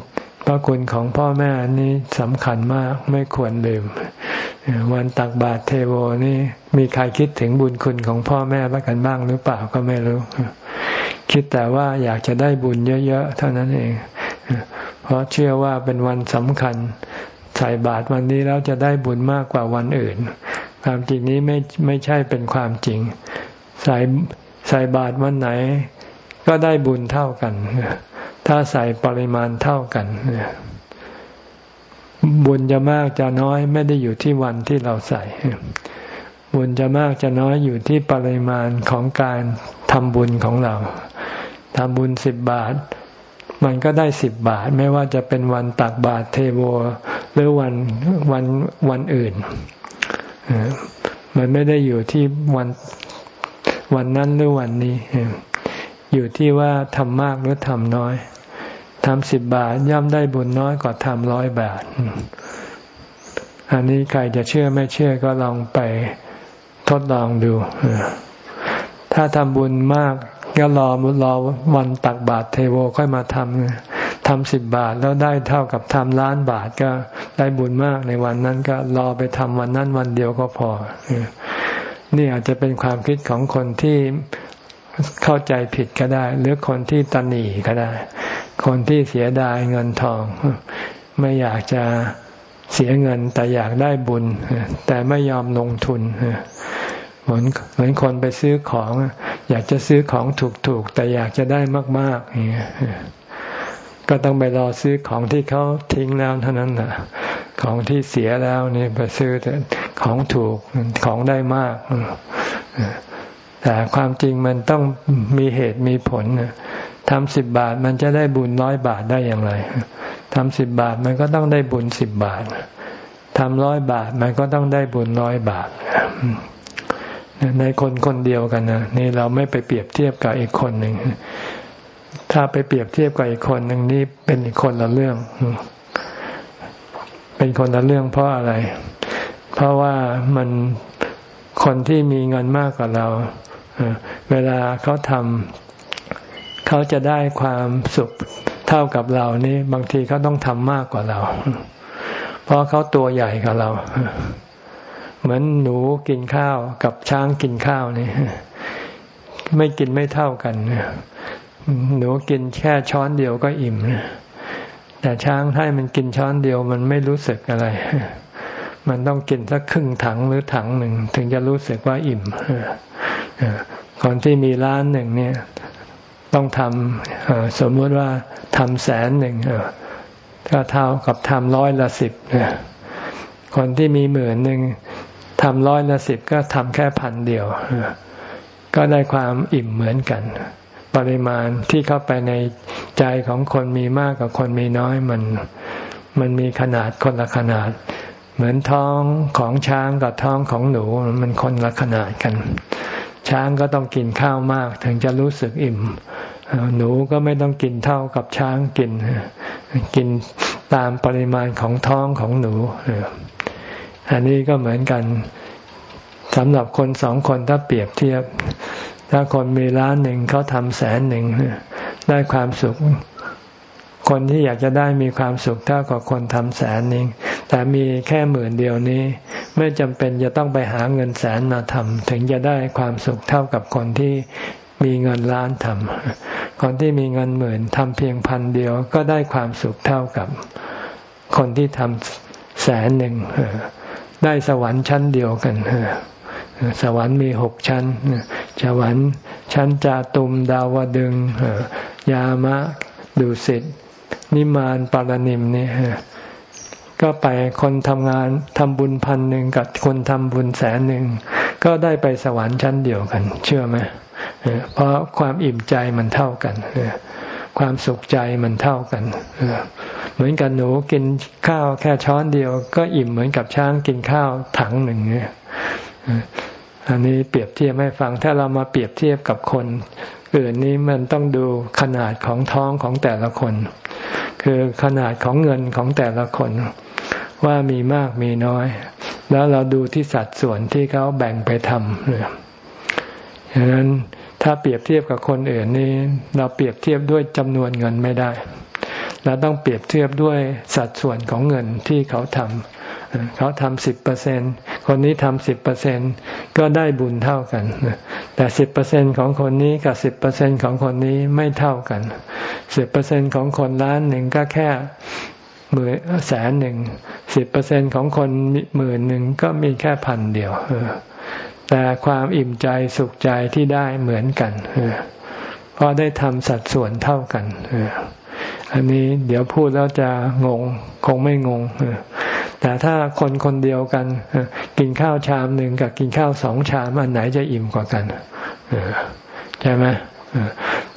พระคุณของพ่อแม่นี้สำคัญมากไม่ควรลืม วันตักบาตรเทโวนี่มีใครคิดถึงบุญคุณของพ่อแม่บ้างกันบ้างหรือเปล่าก็ไม่รู้ คิดแต่ว่าอยากจะได้บุญเยอะๆเท่านั้นเอง เพราะเชื่อว่าเป็นวันสำคัญ ใส่บาตรวันนี้แล้วจะได้บุญมากกว่าวันอื่น ความจริงนี้ไม่ไม่ใช่เป็นความจริง ใส่ใส่บาตรวันไหน ก็ได้บุญเท่ากัน ถ้าใส่ปริมาณเท่ากัน บุญจะมากจะน้อยไม่ได้อยู่ที่วันที่เราใส่บุญจะมากจะน้อยอยู่ที่ปริมาณของการทำบุญของเราทำบุญสิบบาท มันก็ได้สิบบาท ไม่ว่าจะเป็นวันตักบาตรเทโว หรือวันวันวันอื่น มันไม่ได้อยู่ที่วันวันนั้นหรือวันนี้ อยู่ที่ว่าทำมากหรือทำน้อยทำสิบบาทย่อมได้บุญน้อยกว่าทำร้อยบาท อันนี้ใครจะเชื่อไม่เชื่อก็ลองไปทดลองดู ถ้าทำบุญมาก ก็รอรอวันตักบาตรเทโวค่อยมาทำทำสิบบาทแล้วได้เท่ากับทำล้านบาทก็ได้บุญมากในวันนั้นก็รอไปทำวันนั้นวันเดียวก็พอ นี่อาจจะเป็นความคิดของคนที่เข้าใจผิดก็ได้ หรือคนที่ตันหนีก็ได้ คนที่เสียดายเงินทอง ไม่อยากจะเสียเงินแต่อยากได้บุญ แต่ไม่ยอมลงทุน เหมือนเหมือนคนไปซื้อของ อยากจะซื้อของถูกๆ แต่อยากจะได้มากๆอย่างเงี้ยก็ต้องไปรอซื้อของที่เขาทิ้งแล้วเท่านั้นนะของที่เสียแล้วนี่ไปซื้อแต่ของถูกของได้มากแต่ความจริงมันต้องมีเหตุมีผลทำสิบบาทมันจะได้บุญร้อยบาทได้อย่างไรทำสิบบาทมันก็ต้องได้บุญสิบบาททำร้อยบาทมันก็ต้องได้บุญร้อยบาท ในคนคนเดียวกันนะนี่เราไม่ไปเปรียบเทียบกับอีกคนหนึ่งถ้าไปเปรียบเทียบกับอีกคนหนึ่งนี่เป็นอีกคนละเรื่อง เป็นคนละเรื่องเพราะอะไร เพราะว่ามันคนที่มีเงินมากกว่าเราเวลาเขาทำเขาจะได้ความสุขเท่ากับเรานี่บางทีเขาต้องทำมากกว่าเรา เพราะเขาตัวใหญ่กว่าเรา เหมือนหนูกินข้าวกับช้างกินข้าวนี่ไม่กินไม่เท่ากันหนูกินแค่ช้อนเดียวก็อิ่มแต่ช้างให้มันกินช้อนเดียวมันไม่รู้สึกอะไร มันต้องกินสักครึ่งถังหรือถังหนึ่ง ถึงจะรู้สึกว่าอิ่มคนที่มีร้านหนึ่งเนี่ย ต้องทำสมมติว่าทำแสนหนึ่งก็เท่ากับทำร้อยละสิบคนที่มีหมื่นหนึ่ง ทำร้อยละสิบก็ทำแค่พันเดียว ก็ได้ความอิ่มเหมือนกัน ปริมาณที่เข้าไปในใจของคนมีมากกับคนมีน้อยมัน มันมีขนาดคนละขนาด เหมือนท้องของช้างกับท้องของหนูมันคนละขนาดกัน ช้างก็ต้องกินข้าวมากถึงจะรู้สึกอิ่ม หนูก็ไม่ต้องกินเท่ากับช้างกิน กินตามปริมาณของท้องของหนู อันนี้ก็เหมือนกันสำหรับคนสองคนถ้าเปรียบเทียบ ถ้าคนมีล้านหนึ่งเขาทำแสนหนึ่งได้ความสุข คนที่อยากจะได้มีความสุขเท่ากับคนทำแสนหนึ่งแต่มีแค่หมื่นเดียวนี้ ไม่จำเป็นจะต้องไปหาเงินแสนมาทำถึงจะได้ความสุขเท่ากับคนที่มีเงินล้านทำคนที่มีเงินหมื่นทำเพียงพันเดียวก็ได้ความสุขเท่ากับคนที่ทำแสนหนึ่ง ได้สวรรค์ชั้นเดียวกันสวรรค์มีหกชั้นสวรรค์ชั้นจาตุมดาวดึงยามะดุสิตนิมานปารณิมนี่ก็ไปคนทำงานทำบุญพันหนึ่งกับคนทำบุญแสนหนึ่งก็ได้ไปสวรรค์ชั้นเดียวกัน เชื่อไหมเพราะความอิ่มใจมันเท่ากัน ความสุขใจมันเท่ากัน เหมือนกับหนูกินข้าวแค่ช้อนเดียว ก็อิ่มเหมือนกับช้างกินข้าวถังหนึ่งเนี่ยอันนี้เปรียบเทียบให้ฟัง ถ้าเรามาเปรียบเทียบกับคนอื่นนี้มันต้องดูขนาดของท้องของแต่ละคน คือขนาดของเงินของแต่ละคน ว่ามีมากมีน้อย แล้วเราดูที่สัดส่วนที่เขาแบ่งไปทำเนี่ยฉะนั้น ถ้าเปรียบเทียบกับคนอื่นนี่เราเปรียบเทียบด้วยจำนวนเงินไม่ได้เราต้องเปรียบเทียบด้วยสัดส่วนของเงินที่เขาทำเขาทำสิบเปอร์เซ็นคนนี้ทำสิบเปอร์เซ็นก็ได้บุญเท่ากัน แต่สิบเปอร์เซ็นของคนนี้กับสิบเปอร์เซ็นของคนนี้ไม่เท่ากันสิบเปอร์เซ็นของคนล้านหนึ่งก็แค่หมื่นแสนหนึ่งสิบเปอร์เซ็นของคนหมื่นหนึ่งก็มีแค่พันเดียว แต่ความอิ่มใจสุขใจที่ได้เหมือนกันเพราะได้ทำสัดส่วนเท่ากันอันนี้เดี๋ยวพูดแล้วจะงงคงไม่งงแต่ถ้าคนคนเดียวกันกินข้าวชามหนึ่งกับกินข้าวสองชามอันไหนจะอิ่มกว่ากันใช่ไหม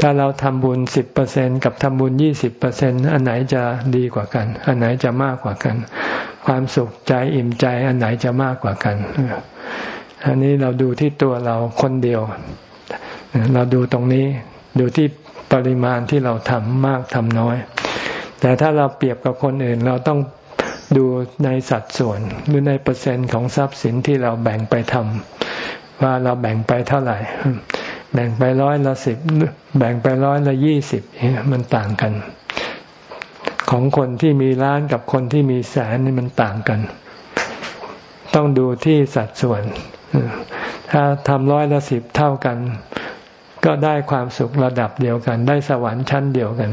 ถ้าเราทำบุญสิบเปอร์เซ็นกับทำบุญยี่สิบเปอร์เซ็นอันไหนจะดีกว่ากัน อันไหนจะมากกว่ากัน ความสุขใจอิ่มใจอันไหนจะมากกว่ากัน อันนี้เราดูที่ตัวเราคนเดียว เราดูตรงนี้ดูที่ปริมาณที่เราทำมากทำน้อย แต่ถ้าเราเปรียบกับคนอื่นเราต้องดูในสัดส่วนหรือในเปอร์เซ็นต์ของทรัพย์สินที่เราแบ่งไปทำว่าเราแบ่งไปเท่าไหร่ แบ่งไปร้อยละสิบแบ่งไปร้อยละยี่สิบมันต่างกัน ของคนที่มีล้านกับคนที่มีแสนนี่มันต่างกัน ต้องดูที่สัดส่วน ถ้าทำร้อยละสิบเท่ากัน ก็ได้ความสุขระดับเดียวกัน ได้สวรรค์ชั้นเดียวกัน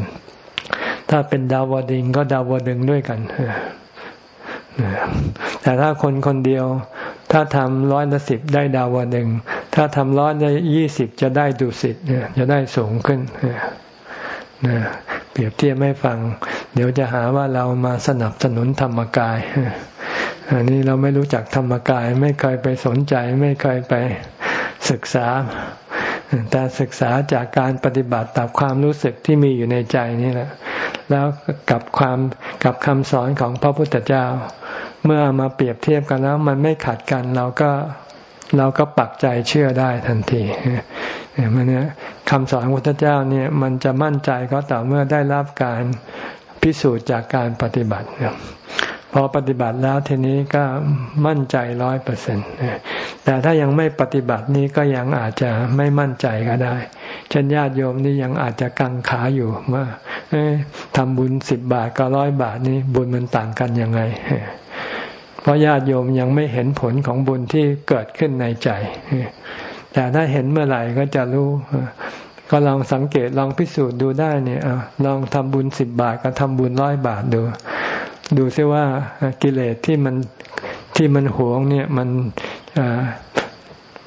ถ้าเป็นดาวดิงก็ดาวดึงด้วยกันแต่ถ้าคนคนเดียว ถ้าทำร้อยละสิบได้ดาวดึงถ้าทำร้อยละยี่สิบจะได้ดุสิตจะได้สูงขึ้นเปรียบเทียบไม่ฟัง เดี๋ยวจะหาว่าเรามาสนับสนุนธรรมกาย อันนี้เราไม่รู้จักธรรมกาย ไม่เคยไปสนใจ ไม่เคยไปศึกษา แต่ศึกษาจากการปฏิบัติตามความรู้สึกที่มีอยู่ในใจนี่แหละ แล้วกับความกับคำสอนของพระพุทธเจ้า เมื่อมาเปรียบเทียบกันแล้ว มันไม่ขัดกันเราก็เราก็ปักใจเชื่อได้ทันทีมันเนี่ยคำสอนพระพุทธเจ้าเนี่ยมันจะมั่นใจก็ต่อเมื่อได้รับการพิสูจน์จากการปฏิบัติ พอปฏิบัติแล้วทีนี้ก็มั่นใจร้อยเปอร์เซ็นต์แต่ถ้ายังไม่ปฏิบัตินี้ก็ยังอาจจะไม่มั่นใจก็ได้ เช่นญาติโยมนี่ยังอาจจะกังขาอยู่ว่าทำบุญสิบบาทกับร้อยบาทนี้บุญมันต่างกันยังไง เพราะญาติโยมยังไม่เห็นผลของบุญที่เกิดขึ้นในใจ แต่ถ้าเห็นเมื่อไหร่ก็จะรู้ก็ลองสังเกตลองพิสูจน์ดูได้เนี่ยลองทำบุญสิบบาทกับทำบุญร้อยบาทดู ดูซิว่ากิเลสที่มันที่มันหวงเนี่ยมัน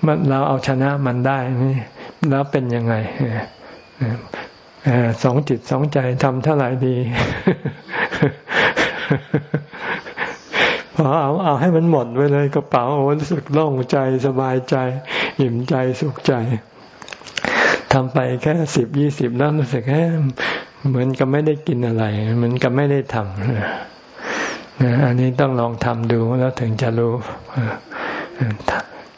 มันเราเอาชนะมันได้นี่แล้วเป็นยังไงสองจิตสองใจทำเท่าไหร่ดี พอเอาเอาให้มันหมดไปเลยกระเป๋าโอ้รู้สึกโล่งใจสบายใจอิ่มใจสุขใจทำไปแค่สิบยี่สิบแล้วรู้สึกแค่เหมือนกับไม่ได้กินอะไร เหมือนกับไม่ได้ทำ อันนี้ต้องลองทำดูแล้วถึงจะรู้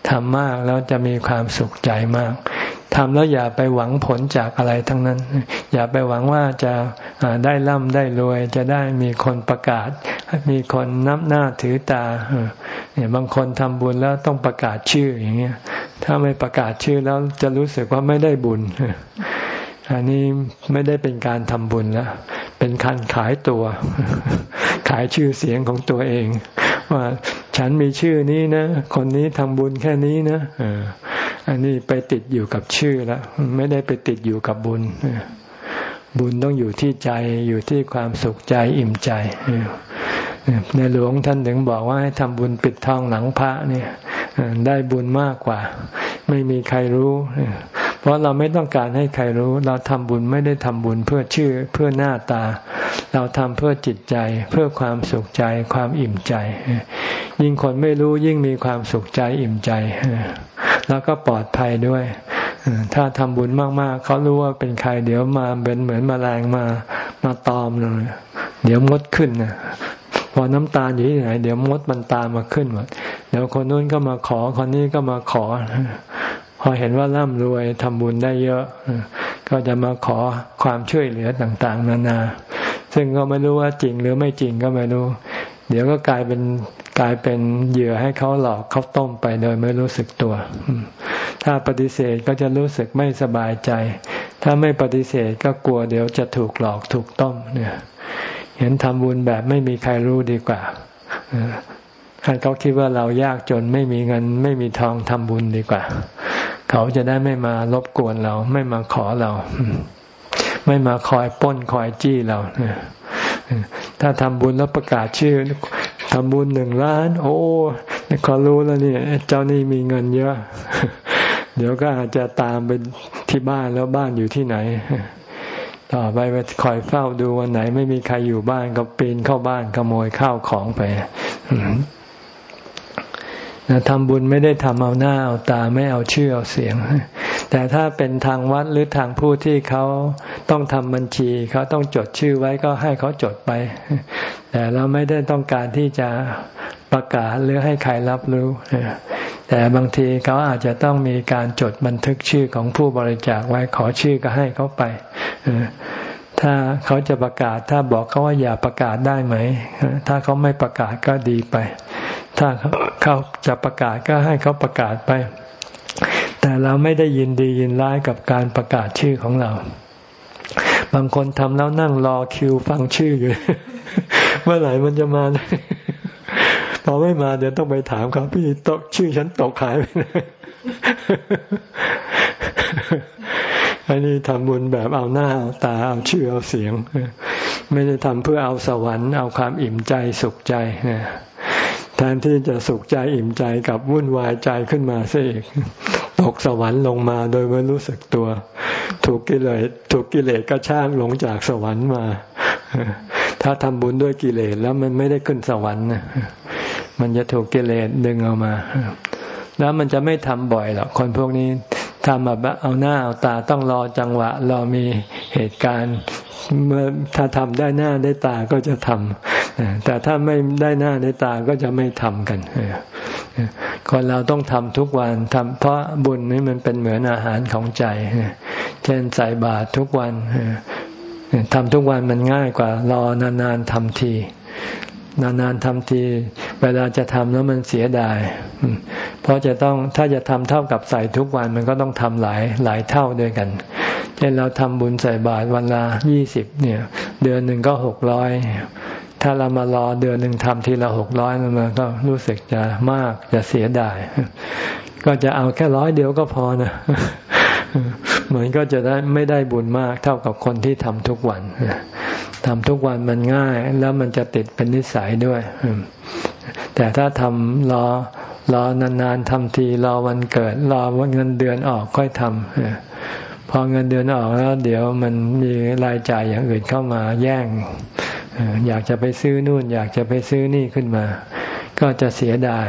ทำมากแล้วจะมีความสุขใจมากทำแล้วอย่าไปหวังผลจากอะไรทั้งนั้น อย่าไปหวังว่าจะได้ร่ำได้รวย จะได้มีคนประกาศ มีคนนับหน้าถือตาเนี่ยบางคนทำบุญแล้วต้องประกาศชื่ออย่างเงี้ยถ้าไม่ประกาศชื่อแล้วจะรู้สึกว่าไม่ได้บุญ อันนี้ไม่ได้เป็นการทำบุญแล้วเป็นการขายตัว ขายชื่อเสียงของตัวเอง ว่าฉันมีชื่อนี้นะคนนี้ทำบุญแค่นี้นะอันนี้ไปติดอยู่กับชื่อแล้วไม่ได้ไปติดอยู่กับบุญบุญต้องอยู่ที่ใจอยู่ที่ความสุขใจอิ่มใจในหลวงท่านถึงบอกว่าให้ทำบุญปิดทองหลังพระเนี่ยได้บุญมากกว่า ไม่มีใครรู้ เพราะเราไม่ต้องการให้ใครรู้ เราทำบุญไม่ได้ทำบุญเพื่อชื่อเพื่อหน้าตา เราทำเพื่อจิตใจ เพื่อความสุขใจ ความอิ่มใจ ยิ่งคนไม่รู้ยิ่งมีความสุขใจอิ่มใจ แล้วก็ปลอดภัยด้วยถ้าทำบุญมากๆ เขารู้ว่าเป็นใครเดี๋ยวมาเป็นเหมือนมแมลงมามาตอมเลยเดี๋ยวมดขึ้นนะพอน้ำตาลอยู่ที่ไหน เดี๋ยวมดมันตามมาขึ้นหมดเดี๋ยวคนนู้นก็มาขอคนนี้ก็มาขอ พอเห็นว่าร่ำรวยทำบุญได้เยอะ ก็จะมาขอความช่วยเหลือต่างๆ นานา ซึ่งก็ไม่รู้ว่าจริงหรือไม่จริงก็ไม่รู้ เดี๋ยวก็กลายเป็นกลายเป็นเหยื่อให้เขาหลอกเขาต้มไปโดยไม่รู้สึกตัว ถ้าปฏิเสธก็จะรู้สึกไม่สบายใจ ถ้าไม่ปฏิเสธก็กลัวเดี๋ยวจะถูกหลอกถูกต้มเนี่ยเห็นทำบุญแบบไม่มีใครรู้ดีกว่าให้เขาคิดว่าเรายากจนไม่มีเงินไม่มีทองทำบุญดีกว่า เขาจะได้ไม่มารบกวนเรา ไม่มาขอเรา ไม่มาคอยป้นคอยจี้เราถ้าทำบุญแล้วประกาศชื่อทำบุญหนึ่งล้าน โอ้เขารู้แล้วเนี่ยเจ้านี่มีเงินเยอะ เดี๋ยวก็อาจจะตามไปที่บ้านแล้วบ้านอยู่ที่ไหน ต่อไปไปคอยเฝ้าดูวันไหน ไม่มีใครอยู่บ้านก็ปีนเข้าบ้านขโมยข้าวของไป ทำบุญไม่ได้ทำเอาหน้าเอาตาไม่เอาชื่อเอาเสียง แต่ถ้าเป็นทางวัดหรือทางผู้ที่เขาต้องทำบัญชีเขาต้องจดชื่อไว้ก็ให้เขาจดไป แต่เราไม่ได้ต้องการที่จะประกาศหรือให้ใครรับรู้ แต่บางทีเขาอาจจะต้องมีการจดบันทึกชื่อของผู้บริจาคไว้ขอชื่อก็ให้เขาไปถ้าเขาจะประกาศถ้าบอกเขาว่าอย่าประกาศได้ไหม ถ้าเขาไม่ประกาศก็ดีไป ถ้าเขาจะประกาศก็ให้เขาประกาศไป แต่เราไม่ได้ยินดียินร้ายกับการประกาศชื่อของเรา บางคนทำแล้วนั่งรอคิวฟังชื่ออยู่ เมื่อไหร่มันจะมาพอไม่มาเดี๋ยวต้องไปถามเขาพี่ตกชื่อฉันตกหายไปอันนี้ทำบุญแบบเอาหน้าเอาตาเอาชื่อเอาเสียง ไม่ได้ทำเพื่อเอาสวรรค์เอาความอิ่มใจสุขใจ แทนที่จะสุขใจอิ่มใจกับวุ่นวายใจขึ้นมาซะอีกตกสวรรค์ลงมาโดยไม่รู้สึกตัว ถูกกิเลสถูกกิเลสก็ช่างลงจากสวรรค์มา ถ้าทำบุญด้วยกิเลสแล้วมันไม่ได้ขึ้นสวรรค์มันจะถูกกิเลสดึงออกมา แล้วมันจะไม่ทำบ่อยหรอกคนพวกนี้ทำแบบเอาหน้าเอาตาต้องรอจังหวะรอมีเหตุการณ์เมื่อถ้าทำได้หน้าได้ตาก็จะทำ แต่ถ้าไม่ได้หน้าได้ตาก็จะไม่ทำกันคนเราต้องทำทุกวันทำเพราะบุญนี้มันเป็นเหมือนอาหารของใจ เช่นใส่บาตรทุกวันทำทุกวันมันง่ายกว่า รอนานๆทำที นานๆทำที เวลาจะทำแล้วมันเสียดาย เพราะจะต้องถ้าจะทำเท่ากับใส่ทุกวันมันก็ต้องทำหลายหลายเท่าด้วยกัน เช่นเราทำบุญใส่บาตรวันละยี่สิบเนี่ย เดือนหนึ่งก็หกร้อย ถ้าเรามารอเดือนหนึ่งทำทีละหกร้อยมันก็รู้สึกจะมากจะเสียดาย ก็จะเอาแค่ร้อยเดียวก็พอนะ เหมือนก็จะได้ไม่ได้บุญมากเท่ากับคนที่ทำทุกวันทำทุกวันมันง่าย แล้วมันจะติดเป็นนิสัยด้วย แต่ถ้าทำรอรอนานๆทำทีรอวันเกิด รอวันเงินเดือนออกค่อยทำพอเงินเดือนออกแล้ว เดี๋ยวมันมีรายจ่ายอย่างอื่นเข้ามาแย่ง อยากจะไปซื้อนู่น อยากจะไปซื้อนี่ขึ้นมา ก็จะเสียดาย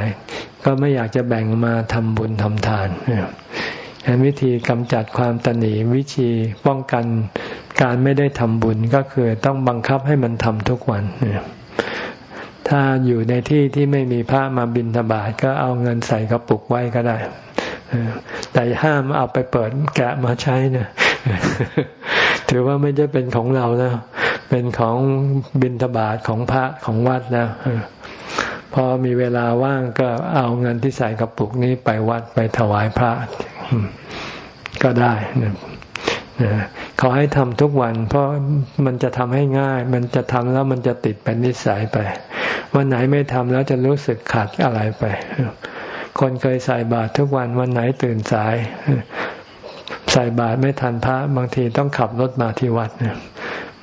ก็ไม่อยากจะแบ่งมาทำบุญทำทานวิธีกำจัดความตนีวิธีป้องกันการไม่ได้ทำบุญก็คือต้องบังคับให้มันทำทุกวันถ้าอยู่ในที่ที่ไม่มีพระมาบิณฑบาตก็เอาเงินใส่กระปุกไว้ก็ได้แต่ห้ามเอาไปเปิดแกะมาใช้นะถือว่าไม่ได้เป็นของเราแล้ว เป็นของบิณฑบาตของพระของวัดแล้วพอมีเวลาว่างก็เอาเงินที่ใส่กระปุกนี้ไปวัดไปถวายพระก็ได้เขอให้ทำทุกวัน เพราะมันจะทำให้ง่าย มันจะทำแล้วมันจะติดเป็นนิสัยไป วันไหนไม่ทำแล้วจะรู้สึกขาดอะไรไป คนเคยใส่บาตรทุกวันวันไหนตื่นสาย ใส่บาตรไม่ทันพระบางทีต้องขับรถมาที่วัด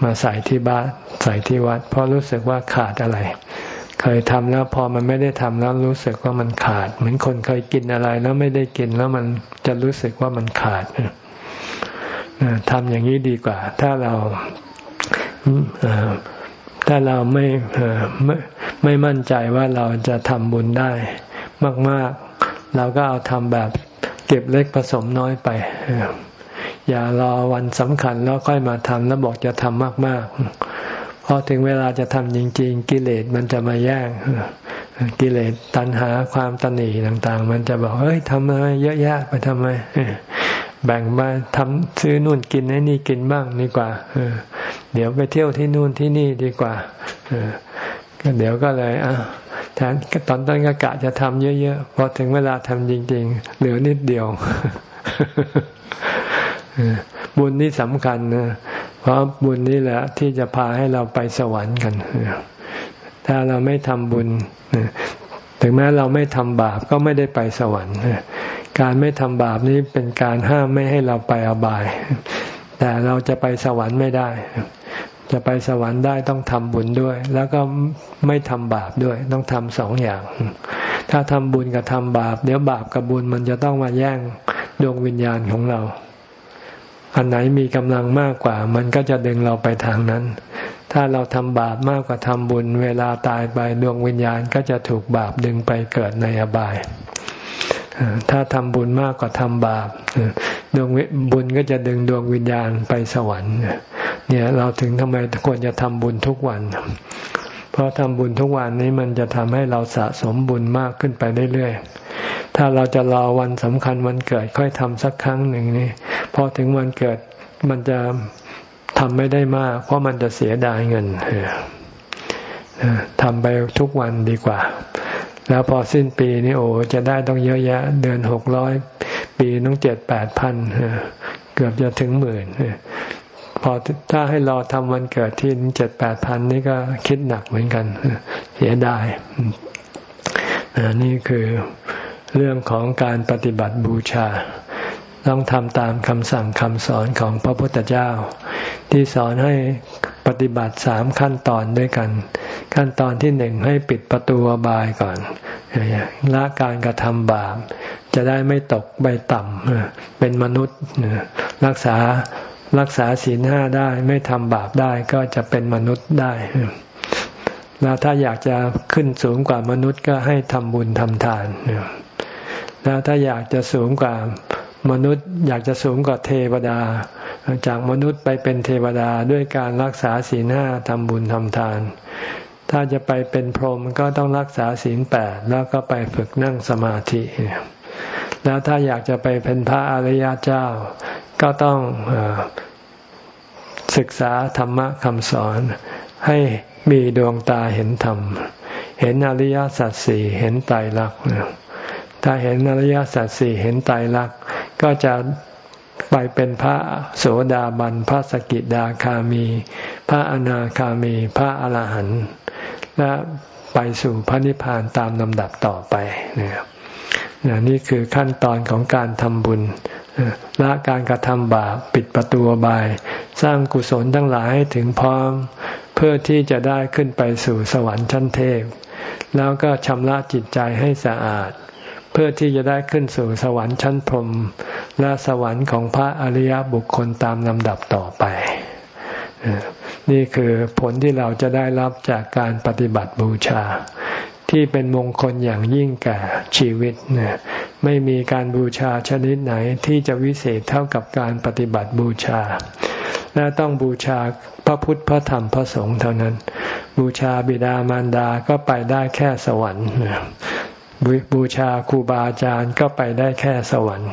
มาใส่ที่บ้านใส่ที่วัด เพราะรู้สึกว่าขาดอะไร เคยทำแล้วพอมันไม่ได้ทำแล้วรู้สึกว่ามันขาด เหมือนคนเคยกินอะไรแล้วไม่ได้กินแล้วมันจะรู้สึกว่ามันขาดทำอย่างนี้ดีกว่า ถ้าเราถ้าเราไม่ไม่ไม่มั่นใจว่าเราจะทำบุญได้ มาก ๆ เราก็เอาทำแบบเก็บเล็กผสมน้อยไป อย่ารอวันสำคัญแล้วค่อยมาทำแล้วบอกจะทำมากๆพอถึงเวลาจะทำจริง ๆ กิเลสมันจะมาแย่งกิเลสตัณหาความตนีต่าง ๆ มันจะบอกเฮ้ยทำอะไรเยอะแยะไปทำไมแบ่งมาทำซื้อนู่นกินไอ้นี่กินบ้างดีกว่าเดี๋ยวไปเที่ยวที่นู่นที่นี่ดีกว่าก็เดี๋ยวก็เลยอะแทนตอนต้นก็กะจะทำเยอะๆพอถึงเวลาทำจริง ๆ เหลือนิดเดียว บุญนี่สำคัญนะเพราะบุญนี่แหละที่จะพาให้เราไปสวรรค์กัน ถ้าเราไม่ทำบุญถึงแม้เราไม่ทำบาปก็ไม่ได้ไปสวรรค์การไม่ทำบาปนี้เป็นการห้ามไม่ให้เราไปอบาย แต่เราจะไปสวรรค์ไม่ได้ จะไปสวรรค์ได้ต้องทำบุญด้วย แล้วก็ไม่ทำบาปด้วย ต้องทำสองอย่าง ถ้าทำบุญกับทำบาป เดี๋ยวบาปกับบุญมันจะต้องมาแย่งดวงวิญญาณของเรา อันไหนมีกำลังมากกว่า มันก็จะดึงเราไปทางนั้น ถ้าเราทำบาปมากกว่าทำบุญ เวลาตายไปดวงวิญญาณก็จะถูกบาปดึงไปเกิดในอบาย ถ้าทำบุญมากกว่าทำบาปดวงบุญก็จะดึงดวงวิญญาณไปสวรรค์ เนี่ยเราถึงทำไมควรจะทำบุญทุกวัน เพราะทำบุญทุกวันนี้มันจะทำให้เราสะสมบุญมากขึ้นไปเรื่อยๆ ถ้าเราจะรอวันสำคัญวันเกิดค่อยทำสักครั้งหนึ่งนี่พอถึงวันเกิดมันจะทำไม่ได้มาก เพราะมันจะเสียดายเงินทำไปทุกวันดีกว่า แล้วพอสิ้นปีนี่โอ้จะได้ต้องเยอะแยะ เดือนหกร้อยปีต้องเจ็ดแปดพันเกือบจะถึงหมื่น พอถ้าให้รอทำวันเกิดที่เจ็ดแปดพันนี่ก็คิดหนักเหมือนกันเสียดายนี่คือเรื่องของการปฏิบัติบูชา ต้องทำตามคำสั่งคำสอนของพระพุทธเจ้า ที่สอนให้ปฏิบัติสามขั้นตอนด้วยกัน ขั้นตอนที่หนึ่งให้ปิดประตูบายก่อนละการกระทำบาปจะได้ไม่ตกใบต่ำเป็นมนุษย์รักษา รักษาศีลห้าได้ไม่ทำบาปได้ก็จะเป็นมนุษย์ได้ แล้วถ้าอยากจะขึ้นสูงกว่ามนุษย์ก็ให้ทำบุญทำทาน แล้วถ้าอยากจะสูงกว่ามนุษย์อยากจะสูงกว่าเทวดา จากมนุษย์ไปเป็นเทวดาด้วยการรักษาศีลห้าทำบุญทำทาน ถ้าจะไปเป็นพรหมก็ต้องรักษาศีลแปดแล้วก็ไปฝึกนั่งสมาธิ แล้วถ้าอยากจะไปเป็นพระอริยเจ้า ก็ต้องอศึกษาธรรมะคำสอนให้มีดวงตาเห็นธรรม เห็นอริยสัจสี่เห็นไตรลักษณ์ถ้าเห็นอริยสัจสี่เห็นไตรลักษณ์ก็จะไปเป็นพระโสดาบันพระสกิดาคามี พระอนาคามี พระอรหันต์และไปสู่พระนิพพานตามลำดับต่อไปนะครับนี่คือขั้นตอนของการทำบุญ ละการกระทำบาปปิดประตูบาย สร้างกุศลทั้งหลายให้ถึงพร้อม เพื่อที่จะได้ขึ้นไปสู่สวรรค์ชั้นเทพ แล้วก็ชำระจิตใจให้สะอาด เพื่อที่จะได้ขึ้นสู่สวรรค์ชั้นพรมและสวรรค์ของพระอริยบุคคลตามลำดับต่อไป นี่คือผลที่เราจะได้รับจากการปฏิบัติบูชา ที่เป็นมงคลอย่างยิ่งแก่ชีวิตเนี่ยไม่มีการบูชาชนิดไหนที่จะวิเศษเท่ากับการปฏิบัติบูชา และต้องบูชาพระพุทธพระธรรมพระสงฆ์เท่านั้น บูชาบิดามารดาก็ไปได้แค่สวรรค์บูชาครูบาอาจารย์ก็ไปได้แค่สวรรค์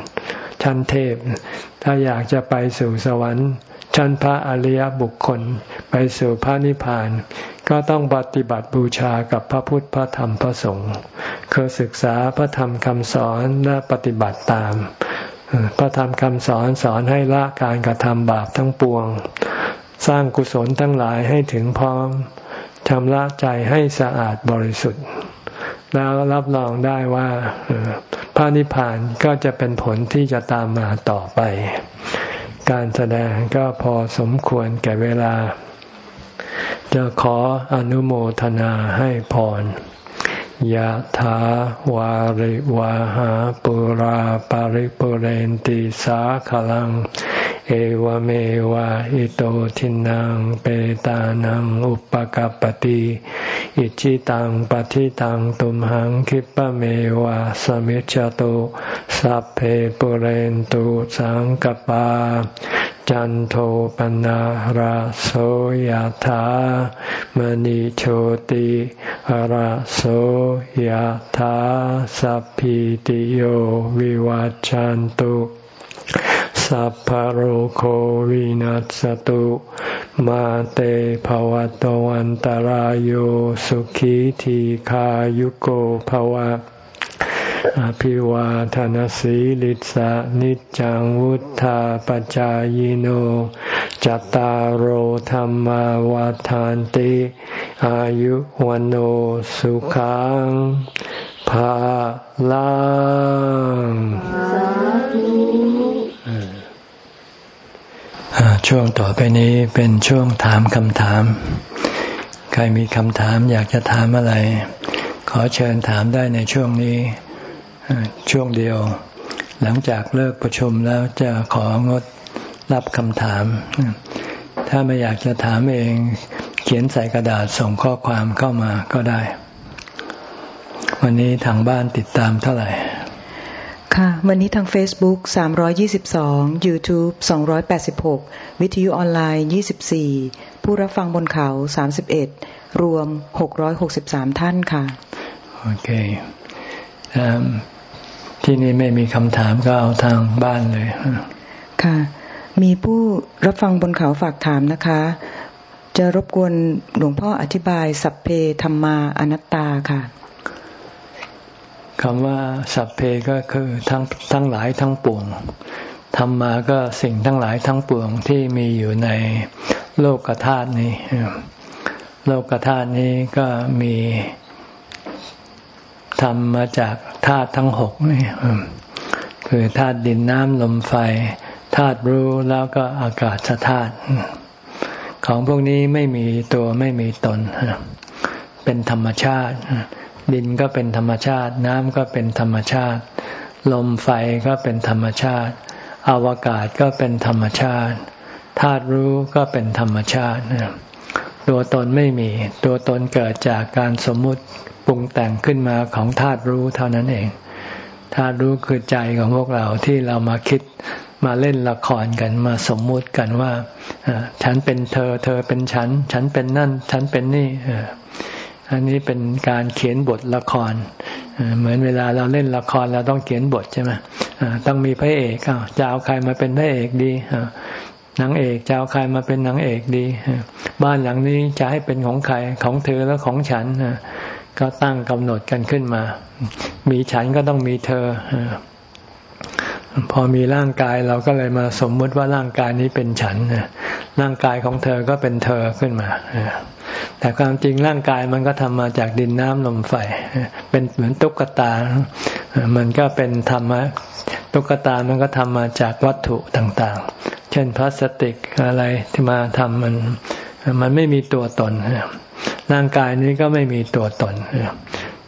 ชั้นเทพ ถ้าอยากจะไปสู่สวรรค์ ชั้นพระอริยบุคคล ไปสู่พระนิพพาน ก็ต้องปฏิบัติบูชากับพระพุทธพระธรรมพระสงฆ์คือศึกษาพระธรรมคำสอนและปฏิบัติตาม พระธรรมคำสอนสอนให้ละการกระทำบาปทั้งปวง สร้างกุศลทั้งหลายให้ถึงพร้อมชำระใจให้สะอาดบริสุทธิ์ แล้วรับรองได้ว่าพระนิพพานก็จะเป็นผลที่จะตามมาต่อไป การแสดงก็พอสมควรแก่เวลา จะขออนุโมทนาให้พรยะถาวาริวาหาปุราปาริปุเรนติสาขลัง เอวเมวะอิโตทินังเปตานังอุปกัปติอิจิตังปฏิตังตุมหังคิปะเมวะสมิจจตุสัพเพปุเรนตุสังกปา จันโทปนะราโสยธามณิโชติราโสยธาสัพพิติโยวิวัจจันตุ สัพพโรโควินัสตุมาเตภวัตวันตารโยสุขีทีขายุโกภวะอภิวาทานสีลิสานิจังวุธาปจายโนจตารโหธรรมวาทานติ อายุวันโอสุขังภาลัง ช่วงต่อไปนี้เป็นช่วงถามคำถาม ใครมีคำถามอยากจะถามอะไร ขอเชิญถามได้ในช่วงนี้ ช่วงเดียว หลังจากเลิกประชุมแล้วจะของดรับคำถาม ถ้าไม่อยากจะถามเองเขียนใส่กระดาษส่งข้อความเข้ามาก็ได้ วันนี้ทางบ้านติดตามเท่าไหร่ ค่ะ วันนี้ทาง Facebook 322 YouTube 286 วิทยุออนไลน์ 24 ผู้รับฟังบนเขา 31 รวม 663 ท่านค่ะ โอเคที่นี่ไม่มีคำถามก็เอาทางบ้านเลย ค่ะ มีผู้รับฟังบนเขาฝากถามนะคะ จะรบกวนหลวงพ่ออธิบายสัพเพธรรมาอนัตตาค่ะ คำว่าสัพเพก็คือทั้งทั้งหลายทั้งปวงธรรมาก็สิ่งทั้งหลายทั้งปวงที่มีอยู่ในโลกธาตุนี้ โลกธาตุนี้ก็มีทำมาจากธาตุทั้งหกนี่คือธาตุดินน้ำลมไฟธาตุรู้แล้วก็อากาศธาตุของพวกนี้ไม่มีตัวไม่มีตน เป็นธรรมชาติ ดินก็เป็นธรรมชาติ น้ำก็เป็นธรรมชาติ ลมไฟก็เป็นธรรมชาติ อวกาศก็เป็นธรรมชาติธาตุรู้ก็เป็นธรรมชาติตัวตนไม่มี ตัวตนเกิดจากการสมมุติปรุงแต่งขึ้นมาของธาตุรู้เท่านั้นเองธาตุรู้คือใจของพวกเราที่เรามาคิดมาเล่นละครกันมาสมมุติกันว่าฉันเป็นเธอ เธอเป็นฉัน ฉันเป็นนั่น ฉันเป็นนี่ อันนี้เป็นการเขียนบทละคร เหมือนเวลาเราเล่นละครเราต้องเขียนบทใช่ไหมต้องมีพระเอกจะเอาใครมาเป็นพระเอกดีนางเอกจะเอาใครมาเป็นนางเอกดี บ้านหลังนี้จะให้เป็นของใครของเธอแล้วของฉันก็ตั้งกำหนดกันขึ้นมา มีฉันก็ต้องมีเธอ พอมีร่างกายเราก็เลยมาสมมติว่าร่างกายนี้เป็นฉันร่างกายของเธอก็เป็นเธอขึ้นมา แต่ความจริงร่างกายมันก็ทำมาจากดินน้ำลมไฟ เป็นเหมือนตุ๊กตา มันก็เป็นธรรมะตุ๊กตามันก็ทำมาจากวัตถุต่างๆ เช่นพลาสติกอะไรที่มาทำมันมันไม่มีตัวตน ร่างกายนี้ก็ไม่มีตัวตน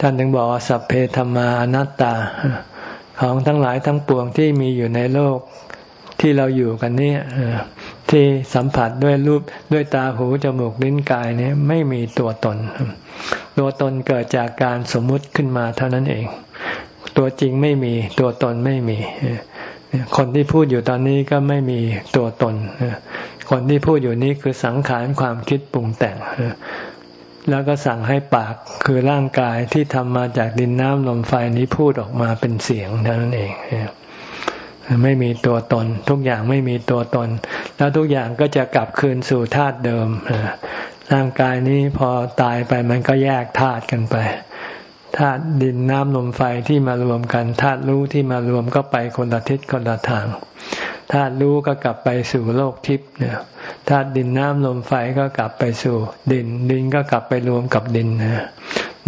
ท่านถึงบอกว่าสัพเพธรรมานัตตา ของทั้งหลายทั้งปวงที่มีอยู่ในโลกที่เราอยู่กันนี่ ที่สัมผัสด้วยรูปด้วยตาหูจมูกลิ้นกายนี้ไม่มีตัวตน ตัวตนเกิดจากการสมมุติขึ้นมาเท่านั้นเอง ตัวจริงไม่มีตัวตนไม่มีคนที่พูดอยู่ตอนนี้ก็ไม่มีตัวตน คนที่พูดอยู่นี้คือสังขารความคิดปรุงแต่ง แล้วก็สั่งให้ปากคือร่างกายที่ทำมาจากดินน้ำลมไฟนี้พูดออกมาเป็นเสียงเท่านั้นเอง ไม่มีตัวตน ทุกอย่างไม่มีตัวตน แล้วทุกอย่างก็จะกลับคืนสู่ธาตุเดิมร่างกายนี้พอตายไปมันก็แยกธาตุกันไปธาตุดินน้ำลมไฟที่มารวมกันธาตุรู้ที่มารวมก็ไปคนละทิศคนละทางธาตุรู้ก็กลับไปสู่โลกทิพย์เนี่ยธาตุดินน้ำลมไฟก็กลับไปสู่ดิน ดินก็กลับไปรวมกับดินนะ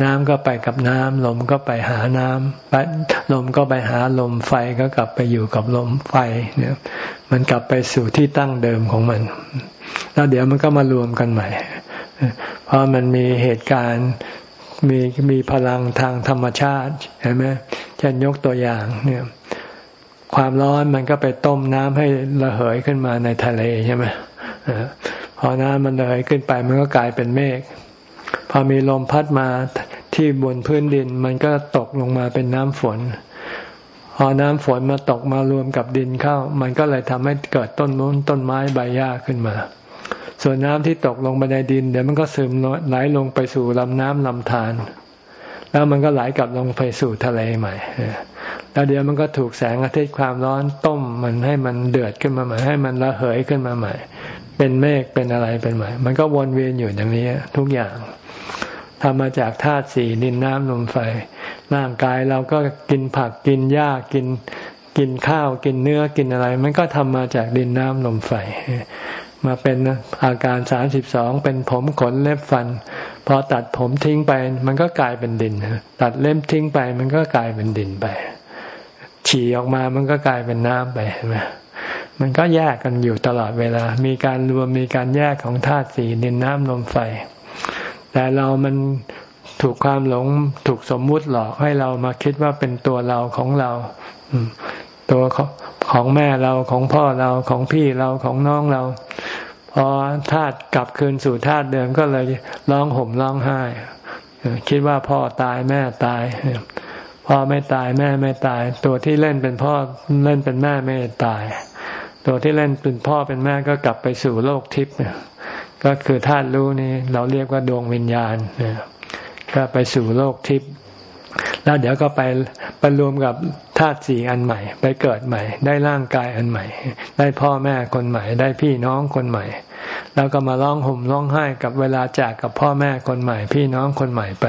น้ำก็ไปกับน้ำลมก็ไปหาน้ำลมก็ไปหาลมไฟก็กลับไปอยู่กับลมไฟเนี่ย มันกลับไปสู่ที่ตั้งเดิมของมัน แล้วเดี๋ยวมันก็มารวมกันใหม่ เพราะมันมีเหตุการณ์มีมีพลังทางธรรมชาติเห็นไหมเช่นยกตัวอย่างเนี่ย ความร้อนมันก็ไปต้มน้ำให้ระเหยขึ้นมาในทะเลใช่ไหมพอน้ำมันระเหยขึ้นไปมันก็กลายเป็นเมฆ พอมีลมพัดมาที่บนพื้นดิน มันก็ตกลงมาเป็นน้ำฝน พอน้ำฝนมาตกมารวมกับดินเข้า มันก็เลยทำให้เกิดต้นนู้นต้นไม้ใบหญ้าขึ้นมา ส่วนน้ำที่ตกลงไปในดิน เดี๋ยวมันก็ซึมไหลลงไปสู่ลำน้ำลำธารแล้วมันก็ไหลกลับลงไปสู่ทะเลใหม่ แล้วเดี๋ยวมันก็ถูกแสงอาทิตย์ความร้อนต้มมันให้มันเดือดขึ้นมาใหม่ให้มันระเหยขึ้นมาใหม่ เป็นเมฆเป็นอะไรเป็นใหมมันก็วนเวียนอยู่อย่างนี้ทุกอย่างทำมาจากธาตุสี่ดินน้ำลมไฟ ร่างกายเราก็กินผักกินหญ้ากินกินข้าวกินเนื้อกินอะไร มันก็ทำมาจากดินน้ำลมไฟ มาเป็นอาการสามสิบสองเป็นผมขนเล็บฟัน พอตัดผมทิ้งไป มันก็กลายเป็นดิน ตัดเล็บทิ้งไป มันก็กลายเป็นดินไป ฉี่ออกมามันก็กลายเป็นน้ำไปใช่ไหม มันก็แยกกันอยู่ตลอดเวลา มีการรวมมีการแยกของธาตุสี่ดินน้ำลมไฟ แต่เรามันถูกความหลงถูกสมมุติหลอกให้เรามาคิดว่าเป็นตัวเราของเราตัวของแม่เราของพ่อเราของพี่เราของน้องเรา พอธาตุกลับคืนสู่ธาตุเดิมก็เลยร้องห่มร้องไห้คิดว่าพ่อตายแม่ตายพ่อไม่ตายแม่ไม่ตาย ตัวที่เล่นเป็นพ่อเล่นเป็นแม่ไม่ตาย ตัวที่เล่นเป็นพ่อเป็นแม่ก็กลับไปสู่โลกทิพย์ก็คือธาตุรู้นี่เราเรียกว่าดวงวิญญาณก็ไปสู่โลกทิพย์แล้วเดี๋ยวก็ไปไปรวมกับธาตุสี่อันใหม่ ไปเกิดใหม่ ได้ร่างกายอันใหม่ ได้พ่อแม่คนใหม่ ได้พี่น้องคนใหม่ แล้วก็มาร้องห่มร้องไห้กับเวลาจากกับพ่อแม่คนใหม่ พี่น้องคนใหม่ไป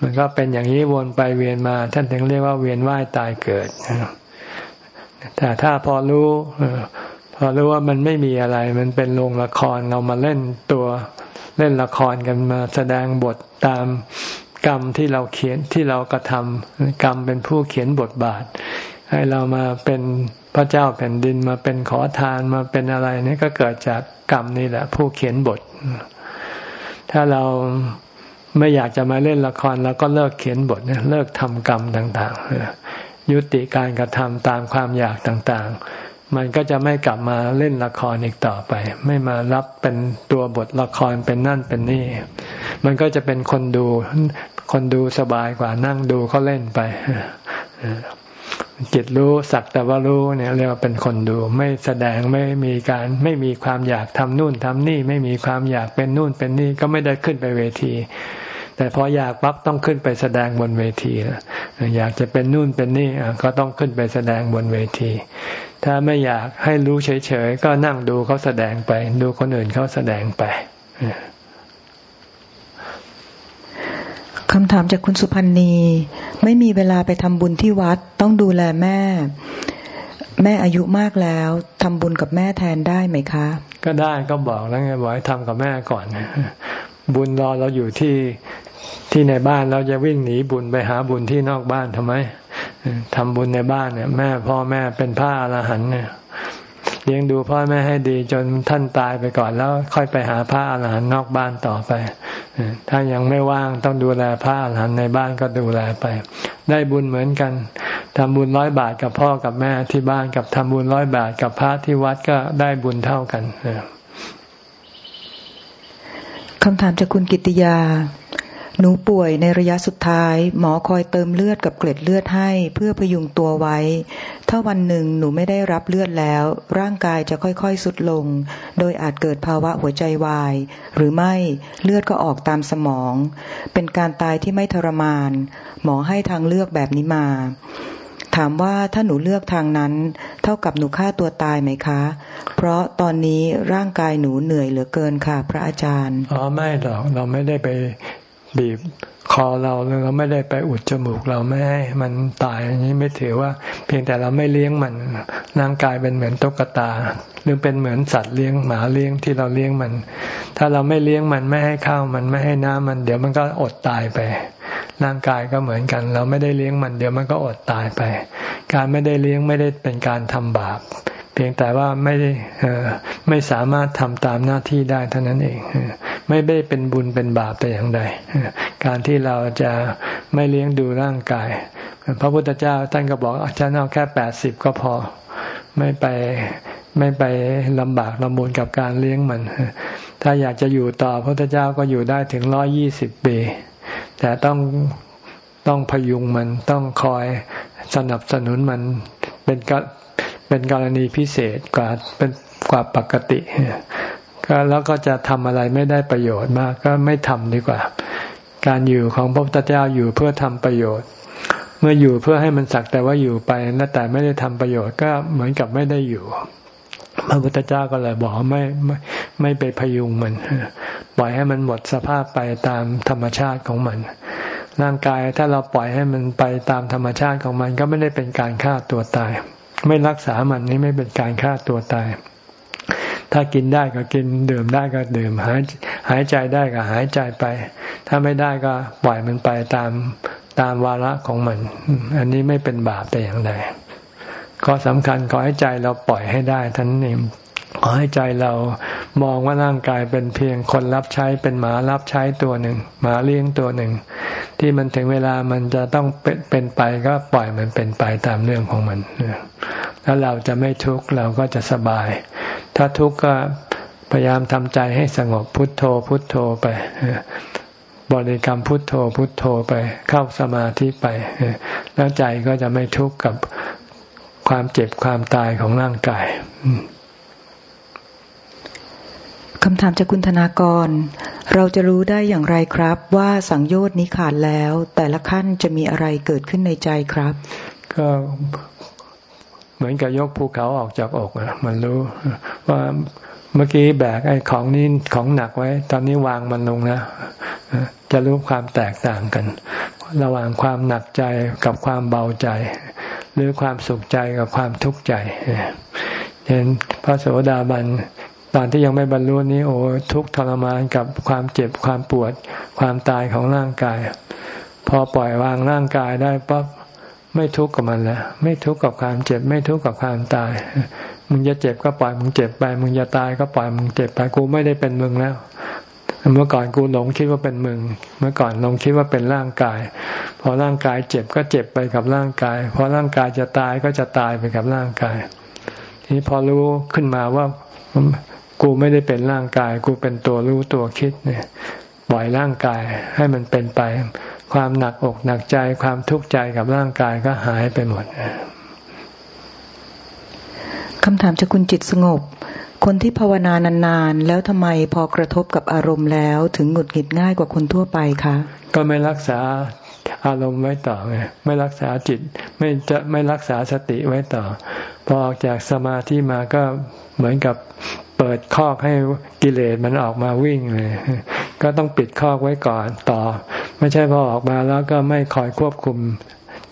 มันก็เป็นอย่างนี้วนไปเวียนมาท่านถึงเรียกว่าเวียนว่ายตายเกิด แต่ถ้าพอรู้พอรู้ว่ามันไม่มีอะไร มันเป็นโรงละครเรามาเล่นตัวเล่นละครกันมาแสดงบทตามกรรมที่เราเขียนที่เรากระทำกรรมเป็นผู้เขียนบทบาท ให้เรามาเป็นพระเจ้าแผ่นดินมาเป็นขอทานมาเป็นอะไรนี่ก็เกิดจากกรรมนี่แหละ ผู้เขียนบท ถ้าเราไม่อยากจะมาเล่นละครเราก็เลิกเขียนบทเลิกทำกรรมต่าง ๆ ยุติการกระทำตามความอยากต่างๆ มันก็จะไม่กลับมาเล่นละครอีกต่อไป ไม่มารับเป็นตัวบทละครเป็นนั่นเป็นนี่ มันก็จะเป็นคนดู คนดูสบายกว่านั่งดูเขาเล่นไปจิตรู้สักแต่ว่ารู้เนี่ยเรียกว่าเป็นคนดู ไม่แสดงไม่มีการไม่มีความอยากทำนู่นทำนี่ ไม่มีความอยากเป็นนู่นเป็นนี่ก็ไม่ได้ขึ้นไปเวที แต่พออยากปั๊บต้องขึ้นไปแสดงบนเวทีอยากจะเป็นนู่นเป็นนี่ก็ต้องขึ้นไปแสดงบนเวที ถ้าไม่อยากให้รู้เฉยๆก็นั่งดูเขาแสดงไป ดูคนอื่นเขาแสดงไปคำถามจากคุณสุพันนีไม่มีเวลาไปทำบุญที่วัดต้องดูแลแม่ แม่อายุมากแล้วทำบุญกับแม่แทนได้ไหมคะ ก็ได้ก็บอกแล้วไงบอกให้ทำกับแม่ก่อนบุญรอเราอยู่ที่ ที่ในบ้านเราจะวิ่งหนีบุญไปหาบุญที่นอกบ้านทำไมทำบุญในบ้านเนี่ย แม่พ่อแม่เป็นพระอรหันต์เนี่ยเลี้ยงดูพ่อแม่ให้ดีจนท่านตายไปก่อนแล้วค่อยไปหาพระอรหันต์นอกบ้านต่อไป ถ้ายังไม่ว่างต้องดูแลพระอรหันต์ในบ้านก็ดูแลไป ได้บุญเหมือนกันทำบุญร้อยบาทกับพ่อกับแม่ที่บ้านกับทำบุญร้อยบาทกับพระที่วัดก็ได้บุญเท่ากันคำถามจากคุณกิติยา หนูป่วยในระยะสุดท้าย หมอคอยเติมเลือดกับเกล็ดเลือดให้เพื่อพยุงตัวไว้ ถ้าวันหนึ่งหนูไม่ได้รับเลือดแล้ว ร่างกายจะค่อยๆสุดลง โดยอาจเกิดภาวะหัวใจวาย หรือไม่เลือดก็ออกตามสมอง เป็นการตายที่ไม่ทรมาน หมอให้ทางเลือกแบบนี้มา ถามว่าถ้าหนูเลือกทางนั้น เท่ากับหนูฆ่าตัวตายไหมคะ เพราะตอนนี้ร่างกายหนูเหนื่อยเหลือเกินค่ะ พระอาจารย์อ๋อไม่หรอกเราไม่ได้ไป บีบคอเราเราไม่ได้ไปอุดจมูกเราไม่ให้มันตายอย่างนี้ไม่ถือว่า เพียงแต่เราไม่เลี้ยงมันร่างกายเป็นเหมือนตุ๊กตา หรือเป็นเหมือนสัตว์เลี้ยงหมาเลี้ยงที่เราเลี้ยงมัน ถ้าเราไม่เลี้ยงมันไม่ให้ข้าวมันไม่ให้น้ำมัน เดี๋ยวมันก็อดตายไป ร่างกายก็เหมือนกัน เราไม่ได้เลี้ยงมัน เดี๋ยวมันก็อดตายไป การไม่ได้เลี้ยงไม่ได้เป็นการทำบาป เพียงแต่ว่าไม่ได้ไม่สามารถทำตามหน้าที่ได้เท่านั้นเอง ไม่ได้เป็นบุญเป็นบาปแต่อย่างใด การที่เราจะไม่เลี้ยงดูร่างกาย พระพุทธเจ้าท่านก็บอกฉันเอาแค่แปดสิบก็พอ ไม่ไปไม่ไปลำบากลำบนกับการเลี้ยงมัน ถ้าอยากจะอยู่ต่อพระพุทธเจ้าก็อยู่ได้ถึงร้อยยี่สิบปี แต่ต้องต้องพยุงมันต้องคอยสนับสนุนมันเป็นก เป็นกรณีพิเศษกว่าเป็นกว่าปกติก็แล้วก็จะทำอะไรไม่ได้ประโยชน์มากก็ไม่ทำดีกว่า การอยู่ของพระพุทธเจ้าอยู่เพื่อทำประโยชน์ เมื่ออยู่เพื่อให้มันสักแต่ว่าอยู่ไปแต่ไม่ได้ทำประโยชน์ก็เหมือนกับไม่ได้อยู่ พระพุทธเจ้าก็เลยบอกไม่ไม่ไม่ไปพยุงมันปล่อยให้มันหมดสภาพไปตามธรรมชาติของมันร่างกายถ้าเราปล่อยให้มันไปตามธรรมชาติของมันก็ไม่ได้เป็นการฆ่าตัวตาย ไม่รักษามันนี่ไม่เป็นการฆ่าตัวตาย ถ้ากินได้ก็กินดื่มได้ก็ดื่มหายหายใจได้ก็หายใจไป ถ้าไม่ได้ก็ปล่อยมันไปตามตามวาระของมัน อันนี้ไม่เป็นบาปแต่อย่างใดข้อสำคัญขอให้ใจเราปล่อยให้ได้ท่านนี้ขอให้ใจเรามองว่าร่างกายเป็นเพียงคนรับใช้เป็นหมารับใช้ตัวหนึ่งหมาเลี้ยงตัวหนึ่ง ที่มันถึงเวลามันจะต้องเป็นไปก็ปล่อยมันเป็นไปตามเรื่องของมันแล้วเราจะไม่ทุกข์เราก็จะสบาย ถ้าทุกข์ก็พยายามทำใจให้สงบพุทโธ พุทโธไปบริกรรมพุทโธพุทโธไปเข้าสมาธิไป แล้วใจก็จะไม่ทุกข์กับความเจ็บความตายของร่างกาย คำถามจากคุณธนากร เราจะรู้ได้อย่างไรครับ ว่าสังโยชน์นี้ขาดแล้ว แต่ละขั้นจะมีอะไรเกิดขึ้นในใจครับ ก็เหมือนกับยกภูเขาออกจากอกนะมันรู้ว่าเมื่อกี้แบกไอ้ของนี้ของหนักไว้ ตอนนี้วางมันลงนะจะรู้ความแตกต่างกัน ระหว่างความหนักใจกับความเบาใจ หรือความสุขใจกับความทุกข์ใจเห็นพระโสดาบัน ตอนที่ยังไม่บรรลุนี้โอ้ทุกทรมานกับความเจ็บความปวดความตายของร่างกาย พอปล่อยวางร่างกายได้ปั๊บไม่ทุกข์กับมันแล้วไม่ทุกข์กับความเจ็บ ไม่ทุกข์กับความตาย มึงจะเจ็บก็ปล่อยมึงเจ็บไป มึงจะตายก็ปล่อยมึงเจ็บไปกูไม่ได้เป็นมึงแล้วเมื่อก่อนกูหลงคิดว่าเป็นมึง เมื่อก่อนหลงคิดว่าเป็นร่างกาย พอร่างกายเจ็บก็เจ็บไปกับร่างกาย พอร่างกายจะตายก็จะตายไปกับร่างกาย ทีนี้พอรู้ขึ้นมาว่า กูไม่ได้เป็นร่างกาย กูเป็นตัวรู้ตัวคิดเนี่ยปล่อยร่างกายให้มันเป็นไป ความหนักอกหนักใจความทุกข์ใจกับร่างกายก็หายไปหมดคำถามจากคุณจิตสงบ คนที่ภาวนานานๆ แล้วทำไมพอกระทบกับอารมณ์แล้ว ถึงหงุดหงิดง่ายกว่าคนทั่วไปคะ ก็ไม่รักษาอารมณ์ไว้ต่อไงไม่รักษาจิต ไม่จะไม่รักษาสติไว้ต่อ พอออกจากสมาธิมาก็เหมือนกับเปิดคอกให้กิเลสมันออกมาวิ่งเลย ก็ต้องปิดคอกไว้ก่อนต่อ ไม่ใช่พอออกมาแล้วก็ไม่คอยควบคุม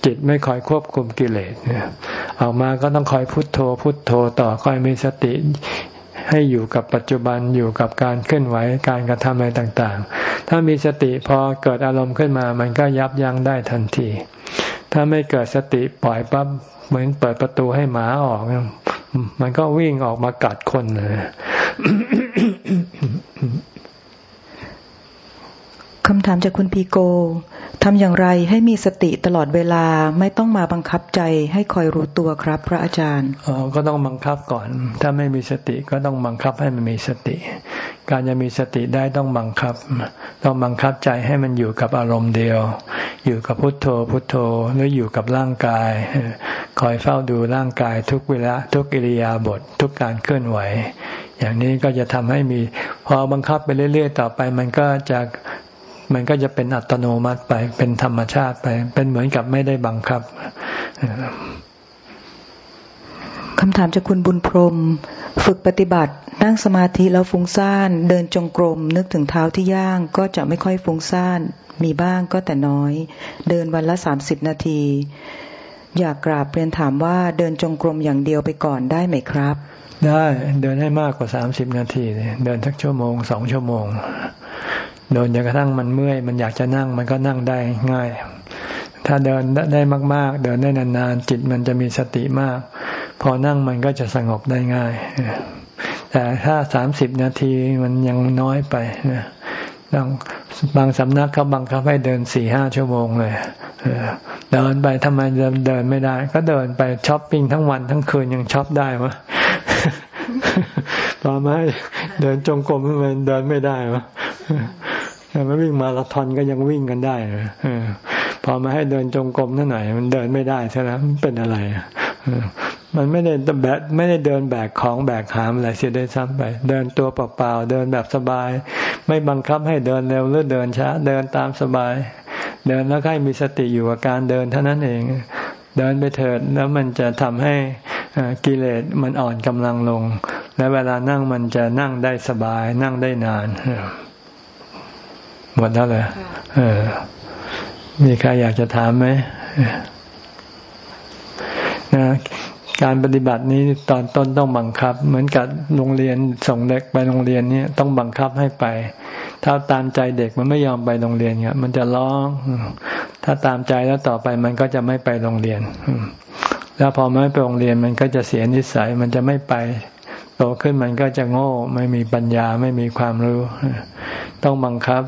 จิตไม่คอยควบคุมกิเลสออกมาก็ต้องคอยพุทโธ พุทโธต่อคอยมีสติให้อยู่กับปัจจุบันอยู่กับการเคลื่อนไหวการกระทำอะไรต่างๆ ถ้ามีสติพอเกิดอารมณ์ขึ้นมา มันก็ยับยั้งได้ทันที ถ้าไม่เกิดสติปล่อยปั๊บเหมือนเปิดประตูให้หมาออก มันก็วิ่งออกมากัดคนเลยคำถามจากคุณพีโก ทำอย่างไรให้มีสติตลอดเวลาไม่ต้องมาบังคับใจให้คอยรู้ตัวครับ พระอาจารย์อ๋อก็ต้องบังคับก่อน ถ้าไม่มีสติก็ต้องบังคับให้มันมีสติ การจะมีสติได้ต้องบังคับ ต้องบังคับใจให้มันอยู่กับอารมณ์เดียว อยู่กับพุทโธพุทโธหรืออยู่กับร่างกาย คอยเฝ้าดูร่างกายทุกเวลาทุกอิริยาบถททุกการเคลื่อนไหว อย่างนี้ก็จะทำให้มีพอบังคับไปเรื่อย ๆ ต่อไปมันก็จะ มันก็จะเป็นอัตโนมัติไป เป็นธรรมชาติไป เป็นเหมือนกับไม่ได้บังคับคำถามจากคุณบุญพรม ฝึกปฏิบัติ นั่งสมาธิแล้วฟุ้งซ่าน เดินจงกรม นึกถึงเท้าที่ย่าง ก็จะไม่ค่อยฟุ้งซ่าน มีบ้างก็แต่น้อย เดินวันละสามสิบนาที อยากกราบเรียนถามว่าเดินจงกรมอย่างเดียวไปก่อนได้ไหมครับ ได้เดินให้มากกว่าสามสิบนาที เดินสักชั่วโมงสองชั่วโมง เดินจนกระทั่งมันเมื่อย มันอยากจะนั่ง มันก็นั่งได้ง่าย ถ้าเดินได้มาก ๆ เดินได้นานๆจิตมันจะมีสติมาก พอนั่งมันก็จะสงบได้ง่าย แต่ถ้าสามสิบนาทีมันยังน้อยไปนะต้องบางสำนักเขาบังคับให้เดินสี่ห้าชั่วโมงเลยเดินไปทำไมเดินไม่ได้ ก็เดินไปช้อปปิ้งทั้งวันทั้งคืนยังช้อปได้วะต่อมาเดินจงกรมมันเดินไม่ได้วะ มาวิ่งมาราธอนก็ยังวิ่งกันได้พอมาให้เดินจงกรมนั่นหน่อยมันเดินไม่ได้ใช่ไหมมันเป็นอะไรมันไม่ได้แบกไม่ได้เดินแบกของแบกหามอะไรเสียได้ซ้ำไป เดินตัวเปล่าๆเดินแบบสบาย ไม่บังคับให้เดินเร็วหรือเดินช้า เดินตามสบาย เดินแล้วให้มีสติอยู่กับการเดินเท่านั้นเอง เดินไปเถิดแล้วมันจะทำให้กิเลสมันอ่อนกำลังลง และเวลานั่งมันจะนั่งได้สบายนั่งได้นาน หมดแล้วเลยเออ มีใครอยากจะถามไหมนะการปฏิบัตินี้ตอนต้นต้องบังคับ เหมือนกับโรงเรียนส่งเด็กไปโรงเรียนเนี่ยต้องบังคับให้ไป ถ้าตามใจเด็กมันไม่ยอมไปโรงเรียนเนี่ยมันจะร้อง ถ้าตามใจแล้วต่อไปมันก็จะไม่ไปโรงเรียนแล้วพอไม่ไปโรงเรียนมันก็จะเสียนิสัยมันจะไม่ไป โตขึ้นมันก็จะโง่ ไม่มีปัญญาไม่มีความรู้ ต้องบังคับ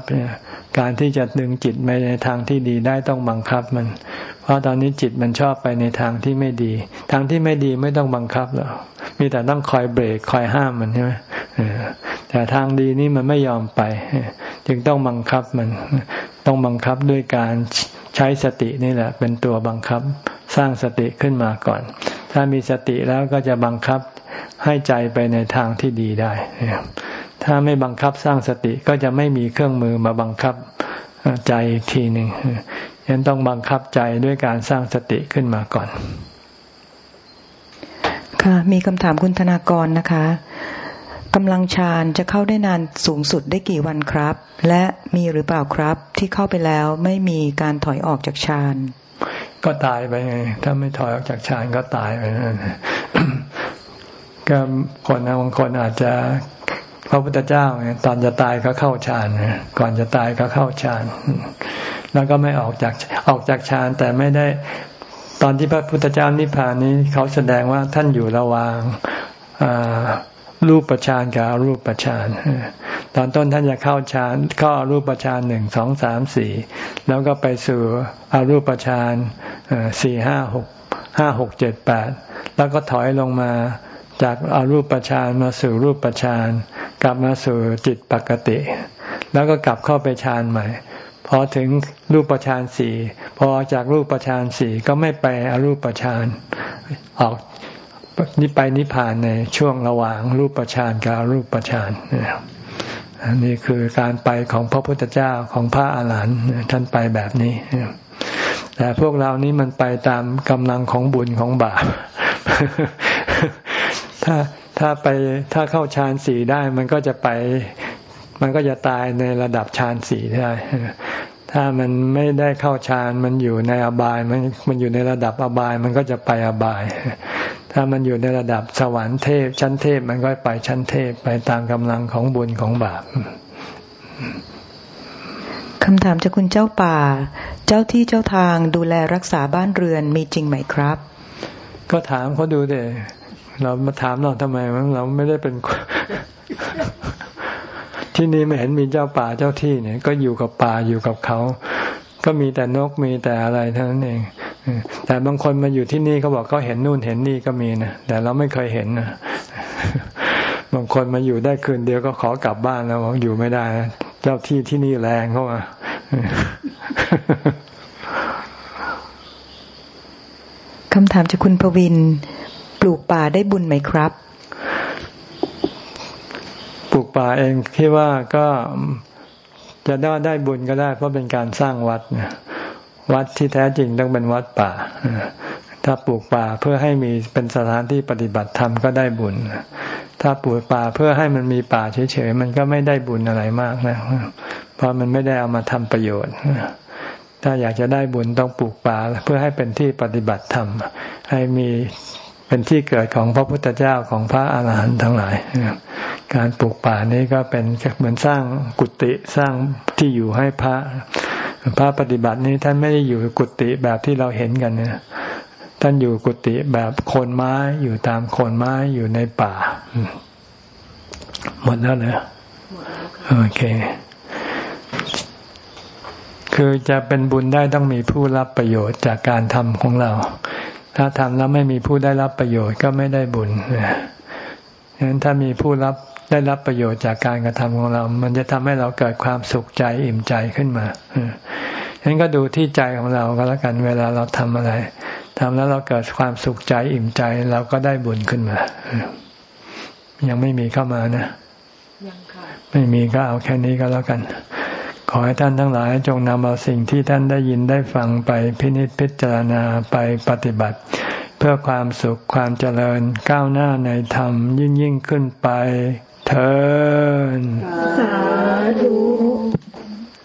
การที่จะดึงจิตไปในทางที่ดีได้ต้องบังคับมัน เพราะตอนนี้จิตมันชอบไปในทางที่ไม่ดี ทางที่ไม่ดีไม่ต้องบังคับหรอกมีแต่ต้องคอยเบรกคอยห้ามมันใช่ไหมแต่ทางดีนี่มันไม่ยอมไป จึงต้องบังคับมัน ต้องบังคับด้วยการใช้สตินี่แหละ เป็นตัวบังคับ สร้างสติขึ้นมาก่อน ถ้ามีสติแล้วก็จะบังคับให้ใจไปในทางที่ดีได้ ถ้าไม่บังคับสร้างสติก็จะไม่มีเครื่องมือมาบังคับใจอีกทีหนึ่งยังต้องบังคับใจด้วยการสร้างสติขึ้นมาก่อน ค่ะ มีคำถามคุณธนากรนะคะกำลังฌานจะเข้าได้นานสูงสุดได้กี่วันครับ และมีหรือเปล่าครับที่เข้าไปแล้วไม่มีการถอยออกจากฌาน ก็ตายไปไง ถ้าไม่ถอยออกจากฌานก็ตายไปก็คนบางคนอาจจะพระพุทธเจ้าตอนจะตายก็เข้าฌานก่อนจะตายก็เข้าฌานแล้วก็ไม่ออกจากออกจากฌานแต่ไม่ได้ตอนที่พระพุทธเจ้านิพพานนี้เขาแสดงว่าท่านอยู่ระหว่าง รูปประชานกับรูปประชานตอนต้นท่านจะเข้าฌานเข้าอารูปฌานหนึ่งสองสามสี่แล้วก็ไปสู่อารูปฌานสี่ห้าหกห้าหกเจ็ดแปดแล้วก็ถอยลงมาจากอารูปฌานมาสู่รูปฌานกลับมาสู่จิตปกติ แล้วก็กลับเข้าไปฌานใหม่พอถึงรูปฌานสี่พอจากรูปฌานสี่ก็ไม่ไปอรูปฌานออก นี่ไปนิพพานในช่วงระหว่างรูปฌานกับรูปฌานนี่คือการไปของพระพุทธเจ้าของพระอาหารหันต์ท่านไปแบบนี้แต่พวกเรานี้มันไปตามกำลังของบุญของบาปถ้าถ้าไปถ้าเข้าฌานสี่ได้มันก็จะไป มันก็จะตายในระดับฌานสี่ได้ ถ้ามันไม่ได้เข้าฌานมันอยู่ในอบาย มันมันอยู่ในระดับอบาย มันก็จะไปอบาย ถ้ามันอยู่ในระดับสวรรค์เทพ ชั้นเทพมันก็ไปชั้นเทพไปตามกำลังของบุญของบาปคำถามจากคุณเจ้าป่า เจ้าที่เจ้าทางดูแลรักษาบ้านเรือนมีจริงไหมครับ ก็ถามเขาดูเดเรามาถามเราทำไมเราไม่ได้เป็น ที่นี่ไม่เห็นมีเจ้าป่าเจ้าที่เนี่ย ก็อยู่กับป่าอยู่กับเขา ก็มีแต่นกมีแต่อะไรเท่านั้นเอง แต่บางคนมาอยู่ที่นี่เขาบอกเขาเห็นนู่นเห็นนี่ก็มีนะแต่เราไม่เคยเห็นนะบางคนมาอยู่ได้คืนเดียวก็ขอกลับบ้านแล้วบอกอยู่ไม่ได้เจ้าที่ที่นี่แรงเข้ามาคำถามจากคุณพวิน ปลูกป่าได้บุญไหมครับ ปลูกป่าเองคิดว่าก็จะได้ได้บุญก็ได้ เพราะเป็นการสร้างวัดเนี่ย วัดที่แท้จริงต้องเป็นวัดป่า ถ้าปลูกป่าเพื่อให้มีเป็นสถานที่ปฏิบัติธรรมก็ได้บุญ ถ้าปลูกป่าเพื่อให้มันมีป่าเฉยๆมันก็ไม่ได้บุญอะไรมากนะ เพราะมันไม่ได้เอามาทำประโยชน์ถ้าอยากจะได้บุญต้องปลูกป่าเพื่อให้เป็นที่ปฏิบัติธรรม ให้มีเป็นที่เกิดของพระพุทธเจ้าของพระอาหารหันต์ทั้งหลาย การปลูกป่านี้ก็เป็นเหมือนสร้างกุฏิสร้างที่อยู่ให้พระ พระปฏิบัตินี้ท่านไม่ได้อยู่กุฏิแบบที่เราเห็นกันเนี่ยท่านอยู่กุฏิแบบโคนไม้อยู่ตามโคนไม้อยู่ในป่า หมดแล้วเนอะโอเค คือจะเป็นบุญได้ต้องมีผู้รับประโยชน์จากการทำของเรา ถ้าทำแล้วไม่มีผู้ได้รับประโยชน์ก็ไม่ได้บุญฉะนั้นถ้ามีผู้รับ ได้รับประโยชน์จากการกระทำของเรา มันจะทำให้เราเกิดความสุขใจอิ่มใจขึ้นมาฉะนั้นก็ดูที่ใจของเราก็แล้วกันเวลาเราทำอะไรทำแล้วเราเกิดความสุขใจอิ่มใจเราก็ได้บุญขึ้นมา ยังไม่มีเข้ามานะยังค่ะไม่มีก็เอาแค่นี้ก็แล้วกัน ขอให้ท่านทั้งหลายจงนำเอาสิ่งที่ท่านได้ยินได้ฟังไปพินิจพิจารณาไปปฏิบัติ เพื่อความสุขความเจริญก้าวหน้าในธรรมยิ่งยิ่งขึ้นไป เถิดสาธุ